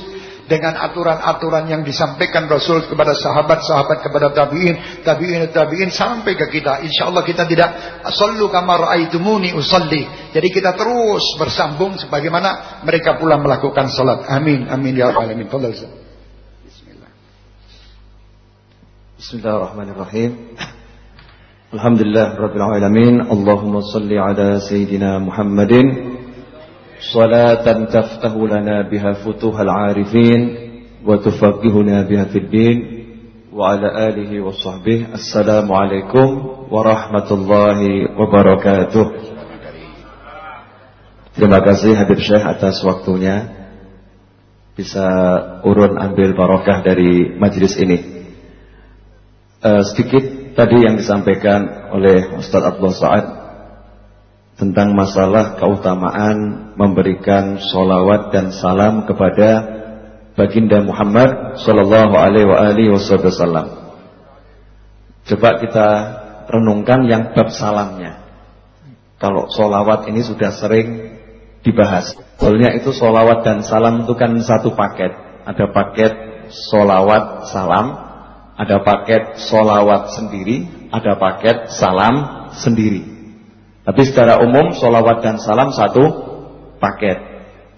dengan aturan-aturan yang disampaikan Rasul kepada sahabat-sahabat kepada tabi'in, tabi'in tabi'in sampai ke kita. Insyaallah kita tidak sallu kama raaitumuni usalli. Jadi kita terus bersambung sebagaimana mereka pula melakukan salat. Amin. Amin ya rabbal alamin. Bismillah. Bismillahirrahmanirrahim. Alhamdulillah rabbil alamin. Allahumma salli ala sayyidina Muhammadin صلاة تفتح لنا بها فتوح العارفين وتفقهنا بها في الدين وعلى آله وصحبه السلام عليكم ورحمة الله وبركاته Terima kasih Habib Syekh atas waktunya Bisa urun ambil barokah dari majelis ini uh, Sedikit tadi yang disampaikan oleh Ustaz Abdul Sa'ad tentang masalah keutamaan memberikan solawat dan salam kepada baginda Muhammad Sallallahu Alaihi Wasallam. Coba kita renungkan yang bab salamnya. Kalau solawat ini sudah sering dibahas. Soalnya itu solawat dan salam itu kan satu paket. Ada paket solawat salam, ada paket solawat sendiri, ada paket salam sendiri. Tapi secara umum solawat dan salam satu paket.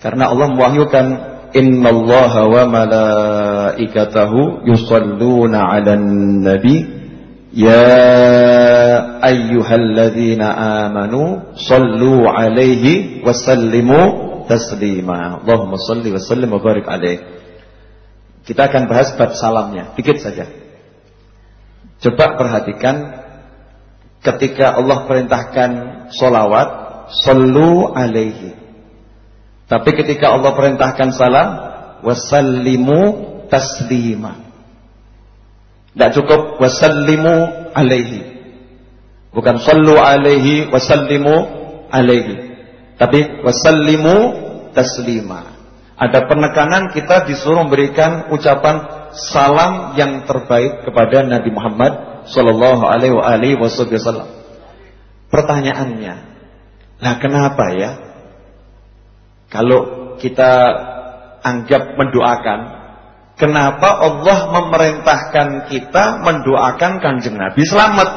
Karena Allah mewahyukan Innallaha wa malaikatahu yusalluna 'alan nabi Ya ayyuhalladzina amanu sallu 'alaihi wa sallimu taslima. Allahumma salli wa sallim wa barik alaihi. Kita akan bahas bab salamnya, dikit saja. Coba perhatikan ketika Allah perintahkan solawat, sallu alaihi. Tapi ketika Allah perintahkan salam, wasallimu taslima. Tidak cukup wasallimu alaihi. Bukan sallu alaihi wasallimu alaihi. Tapi wasallimu taslima. Ada penekanan kita disuruh memberikan ucapan salam yang terbaik kepada Nabi Muhammad Sallallahu Alaihi Wasallam. Pertanyaannya, nah kenapa ya? Kalau kita anggap mendoakan, kenapa Allah memerintahkan kita mendoakan kanjeng Nabi selamat?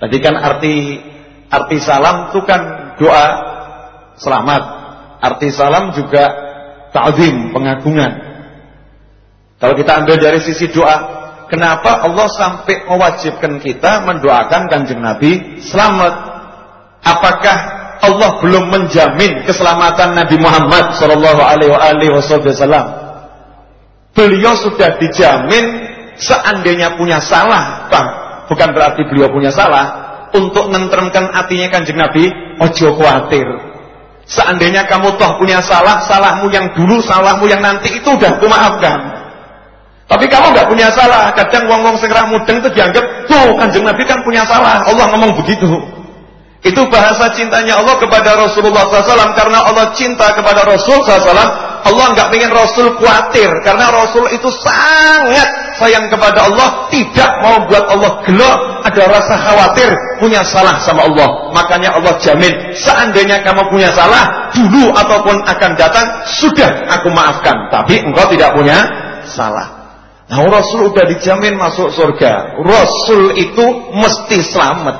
Tadi kan arti arti salam itu kan doa selamat. Arti salam juga ta'zim, pengagungan. Kalau kita ambil dari sisi doa, Kenapa Allah sampai mewajibkan kita mendoakan kanjeng Nabi selamat? Apakah Allah belum menjamin keselamatan Nabi Muhammad Shallallahu Alaihi Wasallam? Beliau sudah dijamin seandainya punya salah, bang, bukan berarti beliau punya salah. Untuk nentremkan hatinya kanjeng Nabi, ojo khawatir. Seandainya kamu toh punya salah, salahmu yang dulu, salahmu yang nanti itu udah kumaafkan. Tapi kamu nggak punya salah. Kadang wong-wong segera mudeng itu dianggap, tuh kanjeng Nabi kan punya salah. Allah ngomong begitu. Itu bahasa cintanya Allah kepada Rasulullah SAW. Karena Allah cinta kepada Rasul SAW. Allah nggak ingin Rasul khawatir. Karena Rasul itu sangat sayang kepada Allah. Tidak mau buat Allah gelo. Ada rasa khawatir. Punya salah sama Allah. Makanya Allah jamin. Seandainya kamu punya salah. Dulu ataupun akan datang. Sudah aku maafkan. Tapi engkau tidak punya salah. Nah Rasul udah dijamin masuk surga. Rasul itu mesti selamat.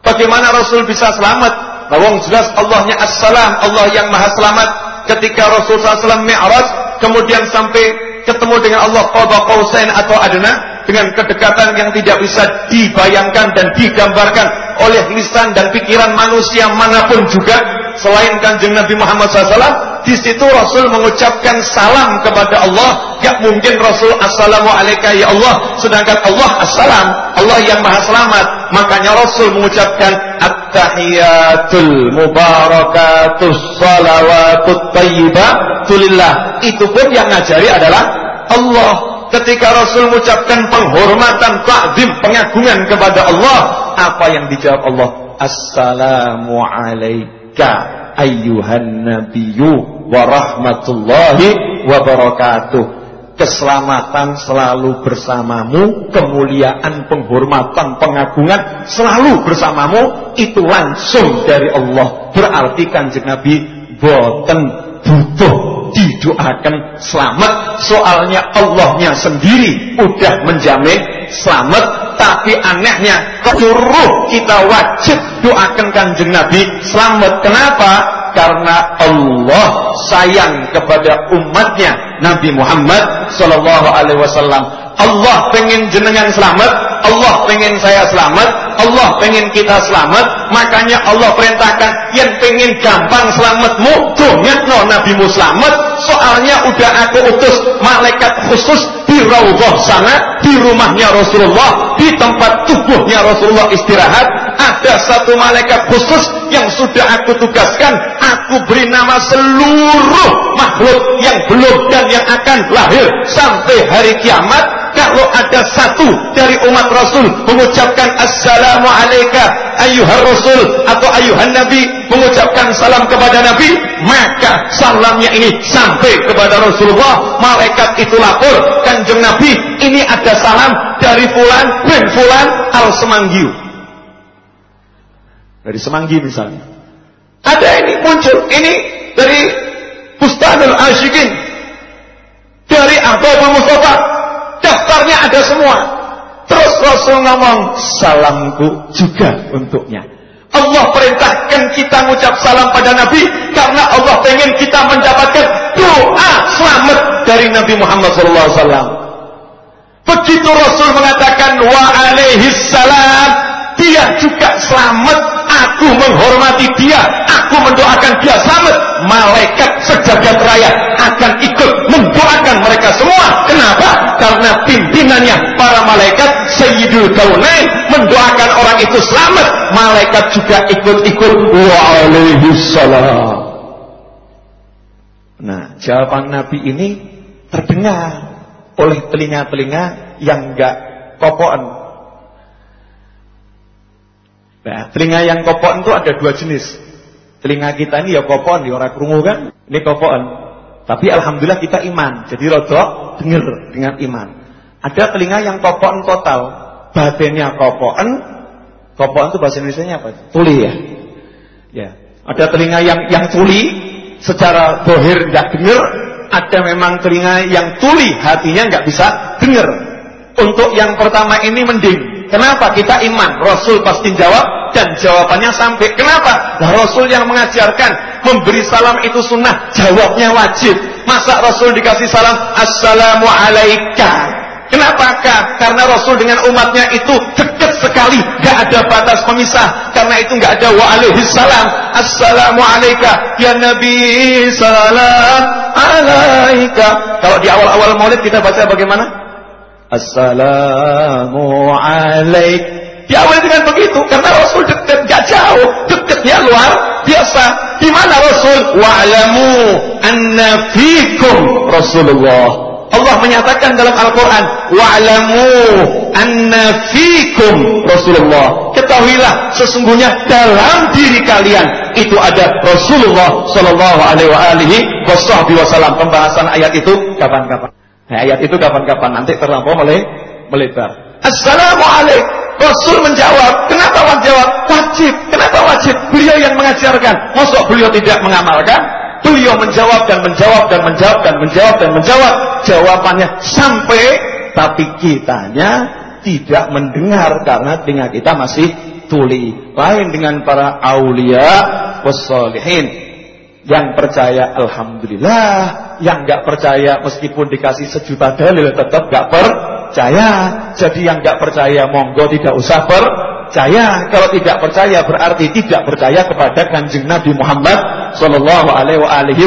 Bagaimana Rasul bisa selamat? Nah, jelas Allahnya Assalam, Allah yang Maha Selamat. Ketika Rasul SAW Mi'raj, kemudian sampai ketemu dengan Allah Qadha Qausain atau Adna dengan kedekatan yang tidak bisa dibayangkan dan digambarkan oleh lisan dan pikiran manusia mana pun juga selain kanjeng Nabi Muhammad SAW di situ Rasul mengucapkan salam kepada Allah. Gak mungkin Rasul Assalamualaikum ya Allah. Sedangkan Allah Assalam. Allah yang maha selamat. Makanya Rasul mengucapkan At-tahiyatul mubarakatus salawatut tayyibatulillah. Itu pun yang ngajari adalah Allah. Ketika Rasul mengucapkan penghormatan, takzim, pengagungan kepada Allah, apa yang dijawab Allah? Assalamualaikum ayyuhan nabiyyu wa rahmatullahi wa barakatuh. Keselamatan selalu bersamamu, kemuliaan, penghormatan, pengagungan selalu bersamamu. Itu langsung dari Allah. Berarti kanjeng Nabi boten butuh didoakan selamat. Soalnya Allahnya sendiri udah menjamin selamat tapi anehnya seluruh kita wajib doakan kanjeng Nabi. Selamat. Kenapa? Karena Allah sayang kepada umatnya. Nabi Muhammad Sallallahu Alaihi Wasallam. Allah pengen jenengan selamat, Allah pengen saya selamat, Allah pengen kita selamat, makanya Allah perintahkan yang pengen gampang selamatmu, no nabimu selamat, soalnya udah aku utus malaikat khusus di raudhah sana, di rumahnya Rasulullah, di tempat tubuhnya Rasulullah istirahat, ada satu malaikat khusus yang sudah aku tugaskan, aku beri nama seluruh makhluk yang belum dan yang akan lahir sampai hari kiamat. Kalau ada satu dari umat Rasul mengucapkan assalamu ayyuhar rasul atau ayyuhan nabi mengucapkan salam kepada nabi maka salamnya ini sampai kepada Rasulullah. Malaikat itu lapor kanjeng nabi ini ada salam dari fulan bin fulan al semanggiu dari semanggi misalnya ada ini muncul ini dari Bustanul Asyikin dari Abu Mustafa daftarnya ada semua. Terus Rasul ngomong, salamku juga untuknya. Allah perintahkan kita mengucap salam pada Nabi karena Allah pengen kita mendapatkan doa selamat dari Nabi Muhammad SAW. Begitu Rasul mengatakan wa alaihi salam, dia juga selamat Aku menghormati dia, aku mendoakan dia selamat. Malaikat sejagat raya akan ikut mendoakan mereka semua. Kenapa? Karena pimpinannya para malaikat Sayyidul Kaunain mendoakan orang itu selamat. Malaikat juga ikut-ikut waalaikumsalam. Nah, jawaban Nabi ini terdengar telinga-telinga yang enggak kopoan Nah, telinga yang kopon itu ada dua jenis. Telinga kita ini ya kopon, ya orang krungu kan? Ini kopon. Tapi alhamdulillah kita iman. Jadi rodok dengar dengan iman. Ada telinga yang kopon total. Badannya kopon. Kopon itu bahasa Indonesia apa? Tuli ya. Ya. Ada telinga yang yang tuli secara bohir nggak dengar. Ada memang telinga yang tuli hatinya nggak bisa dengar. Untuk yang pertama ini mending Kenapa kita iman? Rasul pasti jawab dan jawabannya sampai. Kenapa? Nah, Rasul yang mengajarkan memberi salam itu sunnah, jawabnya wajib. Masa Rasul dikasih salam Assalamu alaika Kenapakah? Karena Rasul dengan umatnya itu dekat sekali, gak ada batas pemisah. Karena itu gak ada wa salam. Assalamu alaika ya Nabi salam alaika. Kalau di awal-awal Maulid kita baca bagaimana? Assalamu alaik. Diawali dengan begitu karena Rasul dekat gak jauh, dekatnya luar biasa. Di mana Rasul? Wa'lamu anna fikum Rasulullah. Allah menyatakan dalam Al-Quran Wa'lamu anna fikum Rasulullah Ketahuilah sesungguhnya dalam diri kalian Itu ada Rasulullah Sallallahu alaihi wasallam Pembahasan ayat itu kapan-kapan Nah, ayat itu kapan-kapan nanti terlampau mulai melebar. Assalamualaikum. Rasul menjawab, kenapa menjawab? Wajib. Kenapa wajib? Beliau yang mengajarkan. Masuk beliau tidak mengamalkan? Beliau menjawab dan menjawab dan menjawab dan menjawab dan menjawab. Jawabannya sampai tapi kitanya tidak mendengar karena telinga kita masih tuli. Lain dengan para aulia wassalihin yang percaya alhamdulillah, yang nggak percaya meskipun dikasih sejuta dalil tetap nggak percaya. Jadi yang nggak percaya monggo tidak usah percaya. Kalau tidak percaya berarti tidak percaya kepada kanjeng Nabi Muhammad Shallallahu Alaihi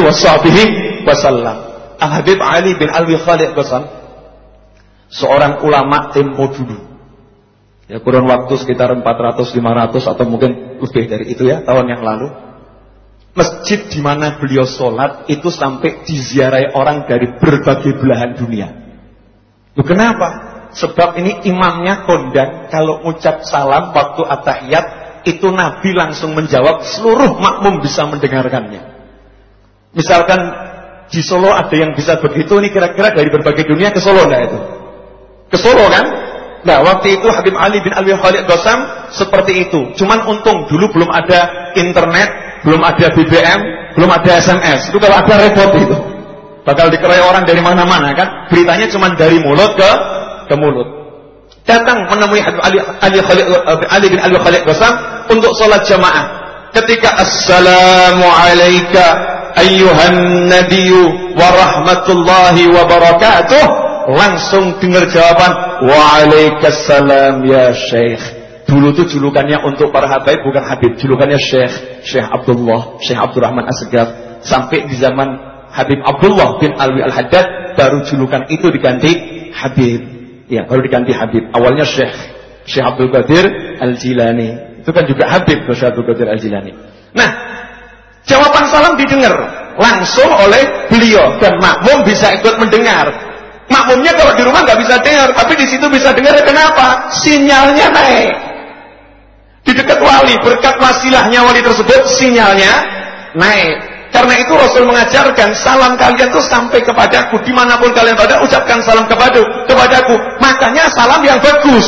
Wasallam. Al Habib Ali bin Alwi Khalid Qasan, seorang ulama tempo dulu. Ya kurun waktu sekitar 400, 500 atau mungkin lebih dari itu ya tahun yang lalu Masjid di mana beliau sholat itu sampai diziarahi orang dari berbagai belahan dunia. Loh kenapa? Sebab ini imamnya kondang kalau ucap salam waktu atahiyat itu Nabi langsung menjawab seluruh makmum bisa mendengarkannya. Misalkan di Solo ada yang bisa begitu ini kira-kira dari berbagai dunia ke Solo enggak itu? Ke Solo kan? Nah waktu itu Habib Ali bin Alwi Khalid Gosam seperti itu. Cuman untung dulu belum ada internet, belum ada BBM, belum ada SMS. Itu kalau ada repot itu. Bakal dikeroyok orang dari mana-mana kan. Beritanya cuma dari mulut ke ke mulut. Datang menemui Ali, Ali, Khalid, Ali bin Ali Khalid Qasam untuk sholat jamaah. Ketika Assalamu alayka ayyuhan nabiyyu wa rahmatullahi wa barakatuh. Langsung dengar jawaban wa alaikassalam ya syekh. Dulu itu julukannya untuk para habaib bukan Habib, julukannya Syekh, Syekh Abdullah, Syekh Abdurrahman Asgaf. Sampai di zaman Habib Abdullah bin Alwi Al-Haddad baru julukan itu diganti Habib. Ya, baru diganti Habib. Awalnya Syekh, Syekh Abdul Qadir Al-Jilani. Itu kan juga Habib Syekh Abdul Qadir Al-Jilani. Nah, jawaban salam didengar langsung oleh beliau dan makmum bisa ikut mendengar. Makmumnya kalau di rumah nggak bisa dengar, tapi di situ bisa dengar. Kenapa? Sinyalnya naik. Di dekat wali, berkat wasilahnya wali tersebut, sinyalnya naik. Karena itu Rasul mengajarkan salam kalian tuh sampai kepadaku di mana pun kalian berada ucapkan salam kepada kepadaku. Makanya salam yang bagus.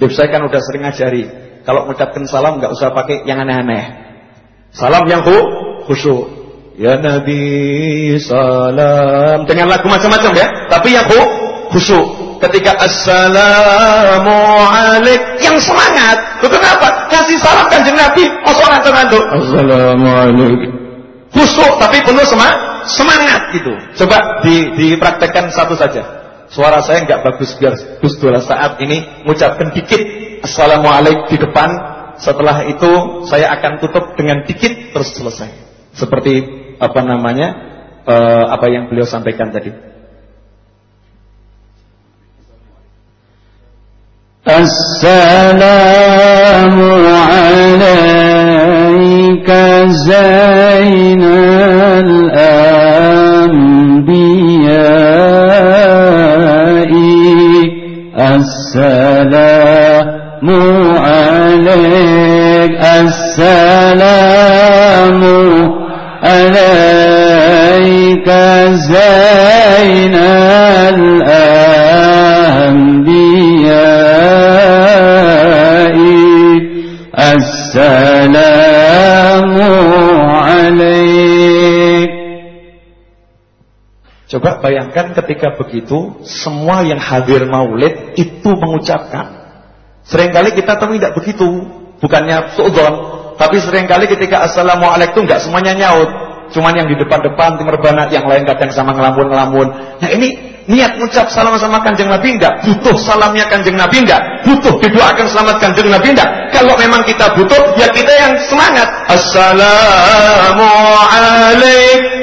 Dip saya kan udah sering ngajari kalau mengucapkan salam nggak usah pakai yang aneh-aneh. Salam yang khusyuk. Ya Nabi salam dengan lagu macam-macam ya, tapi yang khusyuk ketika assalamu alaik. Yang semangat. Itu kenapa ngasih salam kanjeng Nabi. Masa ngantuk ngantuk assalamu alaikum khusyuk tapi penuh semangat semangat gitu. Coba di, dipraktekkan satu saja. Suara saya nggak bagus biar dua saat ini mengucapkan dikit assalamualaikum di depan. Setelah itu saya akan tutup dengan dikit terus selesai. Seperti apa namanya uh, apa yang beliau sampaikan tadi السلام عليك زين الأنبياء. السلام Bayangkan ketika begitu, semua yang hadir maulid itu mengucapkan. Seringkali kita temui tidak begitu, bukannya suudon, tapi sering kali ketika assalamualaikum nggak semuanya nyaut, cuman yang di depan-depan timur banat, yang lain kadang sama ngelamun-ngelamun. Nah ini niat mengucap salam sama kanjeng Nabi enggak? Butuh salamnya kanjeng Nabi enggak? Butuh didoakan selamat kanjeng Nabi enggak? Kalau memang kita butuh, ya kita yang semangat. Assalamualaikum.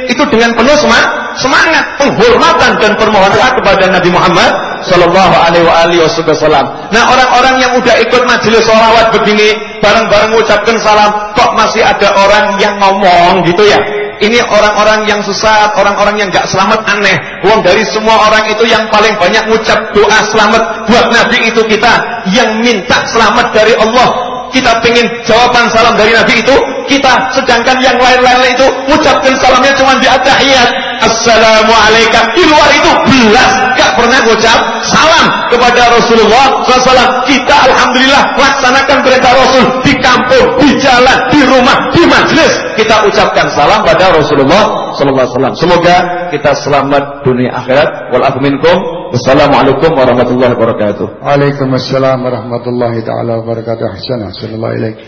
Itu dengan penuh semangat, semangat penghormatan dan permohonan kepada Nabi Muhammad Sallallahu Alaihi Wasallam. Nah orang-orang yang udah ikut majelis sholawat begini bareng-bareng mengucapkan salam, kok masih ada orang yang ngomong gitu ya? ini orang-orang yang susah, orang-orang yang gak selamat aneh. Uang dari semua orang itu yang paling banyak ucap doa selamat buat Nabi itu kita yang minta selamat dari Allah. Kita pengen jawaban salam dari Nabi itu kita, sedangkan yang lain-lain itu ucapkan salamnya cuma di atahiyat. Assalamualaikum. Di luar itu belas gak pernah ucap salam kepada Rasulullah SAW. Kita Alhamdulillah laksanakan perintah Rasul di kampung, di jalan, di rumah, di majlis. Kita ucapkan salam pada Rasulullah SAW. Semoga kita selamat dunia akhirat. Walafuminkum. Wassalamualaikum warahmatullahi wabarakatuh. Waalaikumsalam warahmatullahi taala wabarakatuh. Alaihi.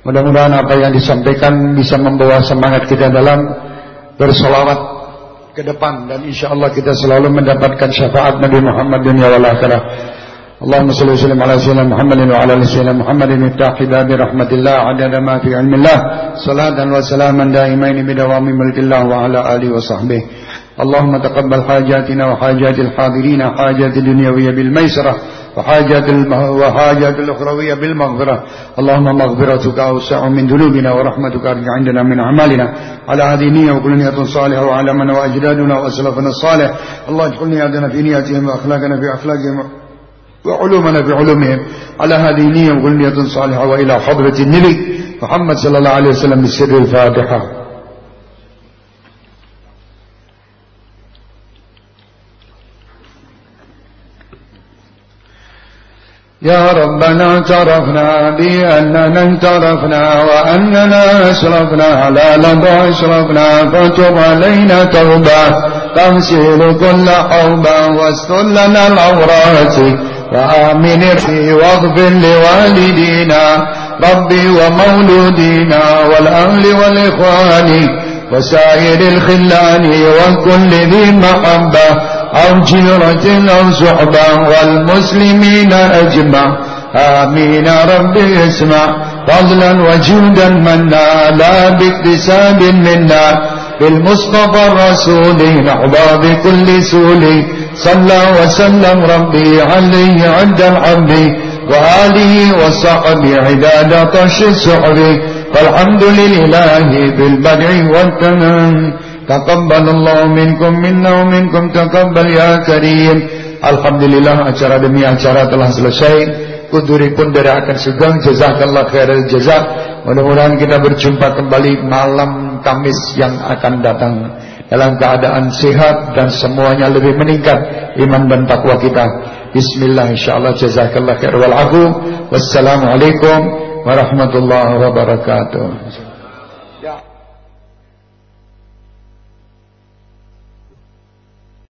Mudah-mudahan apa yang disampaikan bisa membawa semangat kita dalam bersolawat ke depan dan insya Allah kita selalu mendapatkan syafaat Nabi Muhammad dunia wal akhirah. اللهم صل وسلم على سيدنا محمد وعلى ال سيدنا محمد مفتاح باب رحمة الله عدد ما في علم الله صلاة وسلاما دائمين بدوام ملك الله وعلى آله وصحبه اللهم تقبل حاجاتنا وحاجات الحاضرين حاجات الدنيوية بالميسرة وحاجات وحاجات الأخروية بالمغفرة. اللهم مغفرتك أوسع من ذنوبنا ورحمتك أرجع عندنا من أعمالنا. على هذه النية وكل نية صالحة وعلى من وأجدادنا وأسلافنا الصالح. الله اجعل نياتنا في نياتهم وأخلاقنا في أخلاقهم وعلومنا في علومهم. على هذه النية وكل نية صالحة وإلى حضرة النبي محمد صلى الله عليه وسلم بالسر الفاتحة. يا ربنا اعترفنا بأننا انترفنا وأننا أسرفنا على لظى أسرفنا فتب علينا توبة. تغسل كل حوبة واستر لنا العورات. وآمن في واغفر لوالدينا ربي ومولودينا والأهل والإخوان وسائر الخلان وكل ذي محبة أو جيرة أو صحبة والمسلمين أجمع. آمين ربي اسمع فضلا وجودا منا لا باكتساب منا. بالمصطفى الرسول نحظى بكل سول صلى وسلم ربي عليه عند الحمد وآله وصحبه عداد طش السحر فالحمد لله بالبدع والتمام Taqabbal Allah minkum minna minkum taqabbal ya karim. Alhamdulillah acara demi acara telah selesai. Kuduri pun dari akan sugeng Jazakallah khairan jazak. Mudah-mudahan kita berjumpa kembali Malam Kamis yang akan datang. Dalam keadaan sehat Dan semuanya lebih meningkat Iman dan takwa kita. Bismillah insyaAllah jazakallah khairan walafu Wassalamualaikum warahmatullahi wabarakatuh.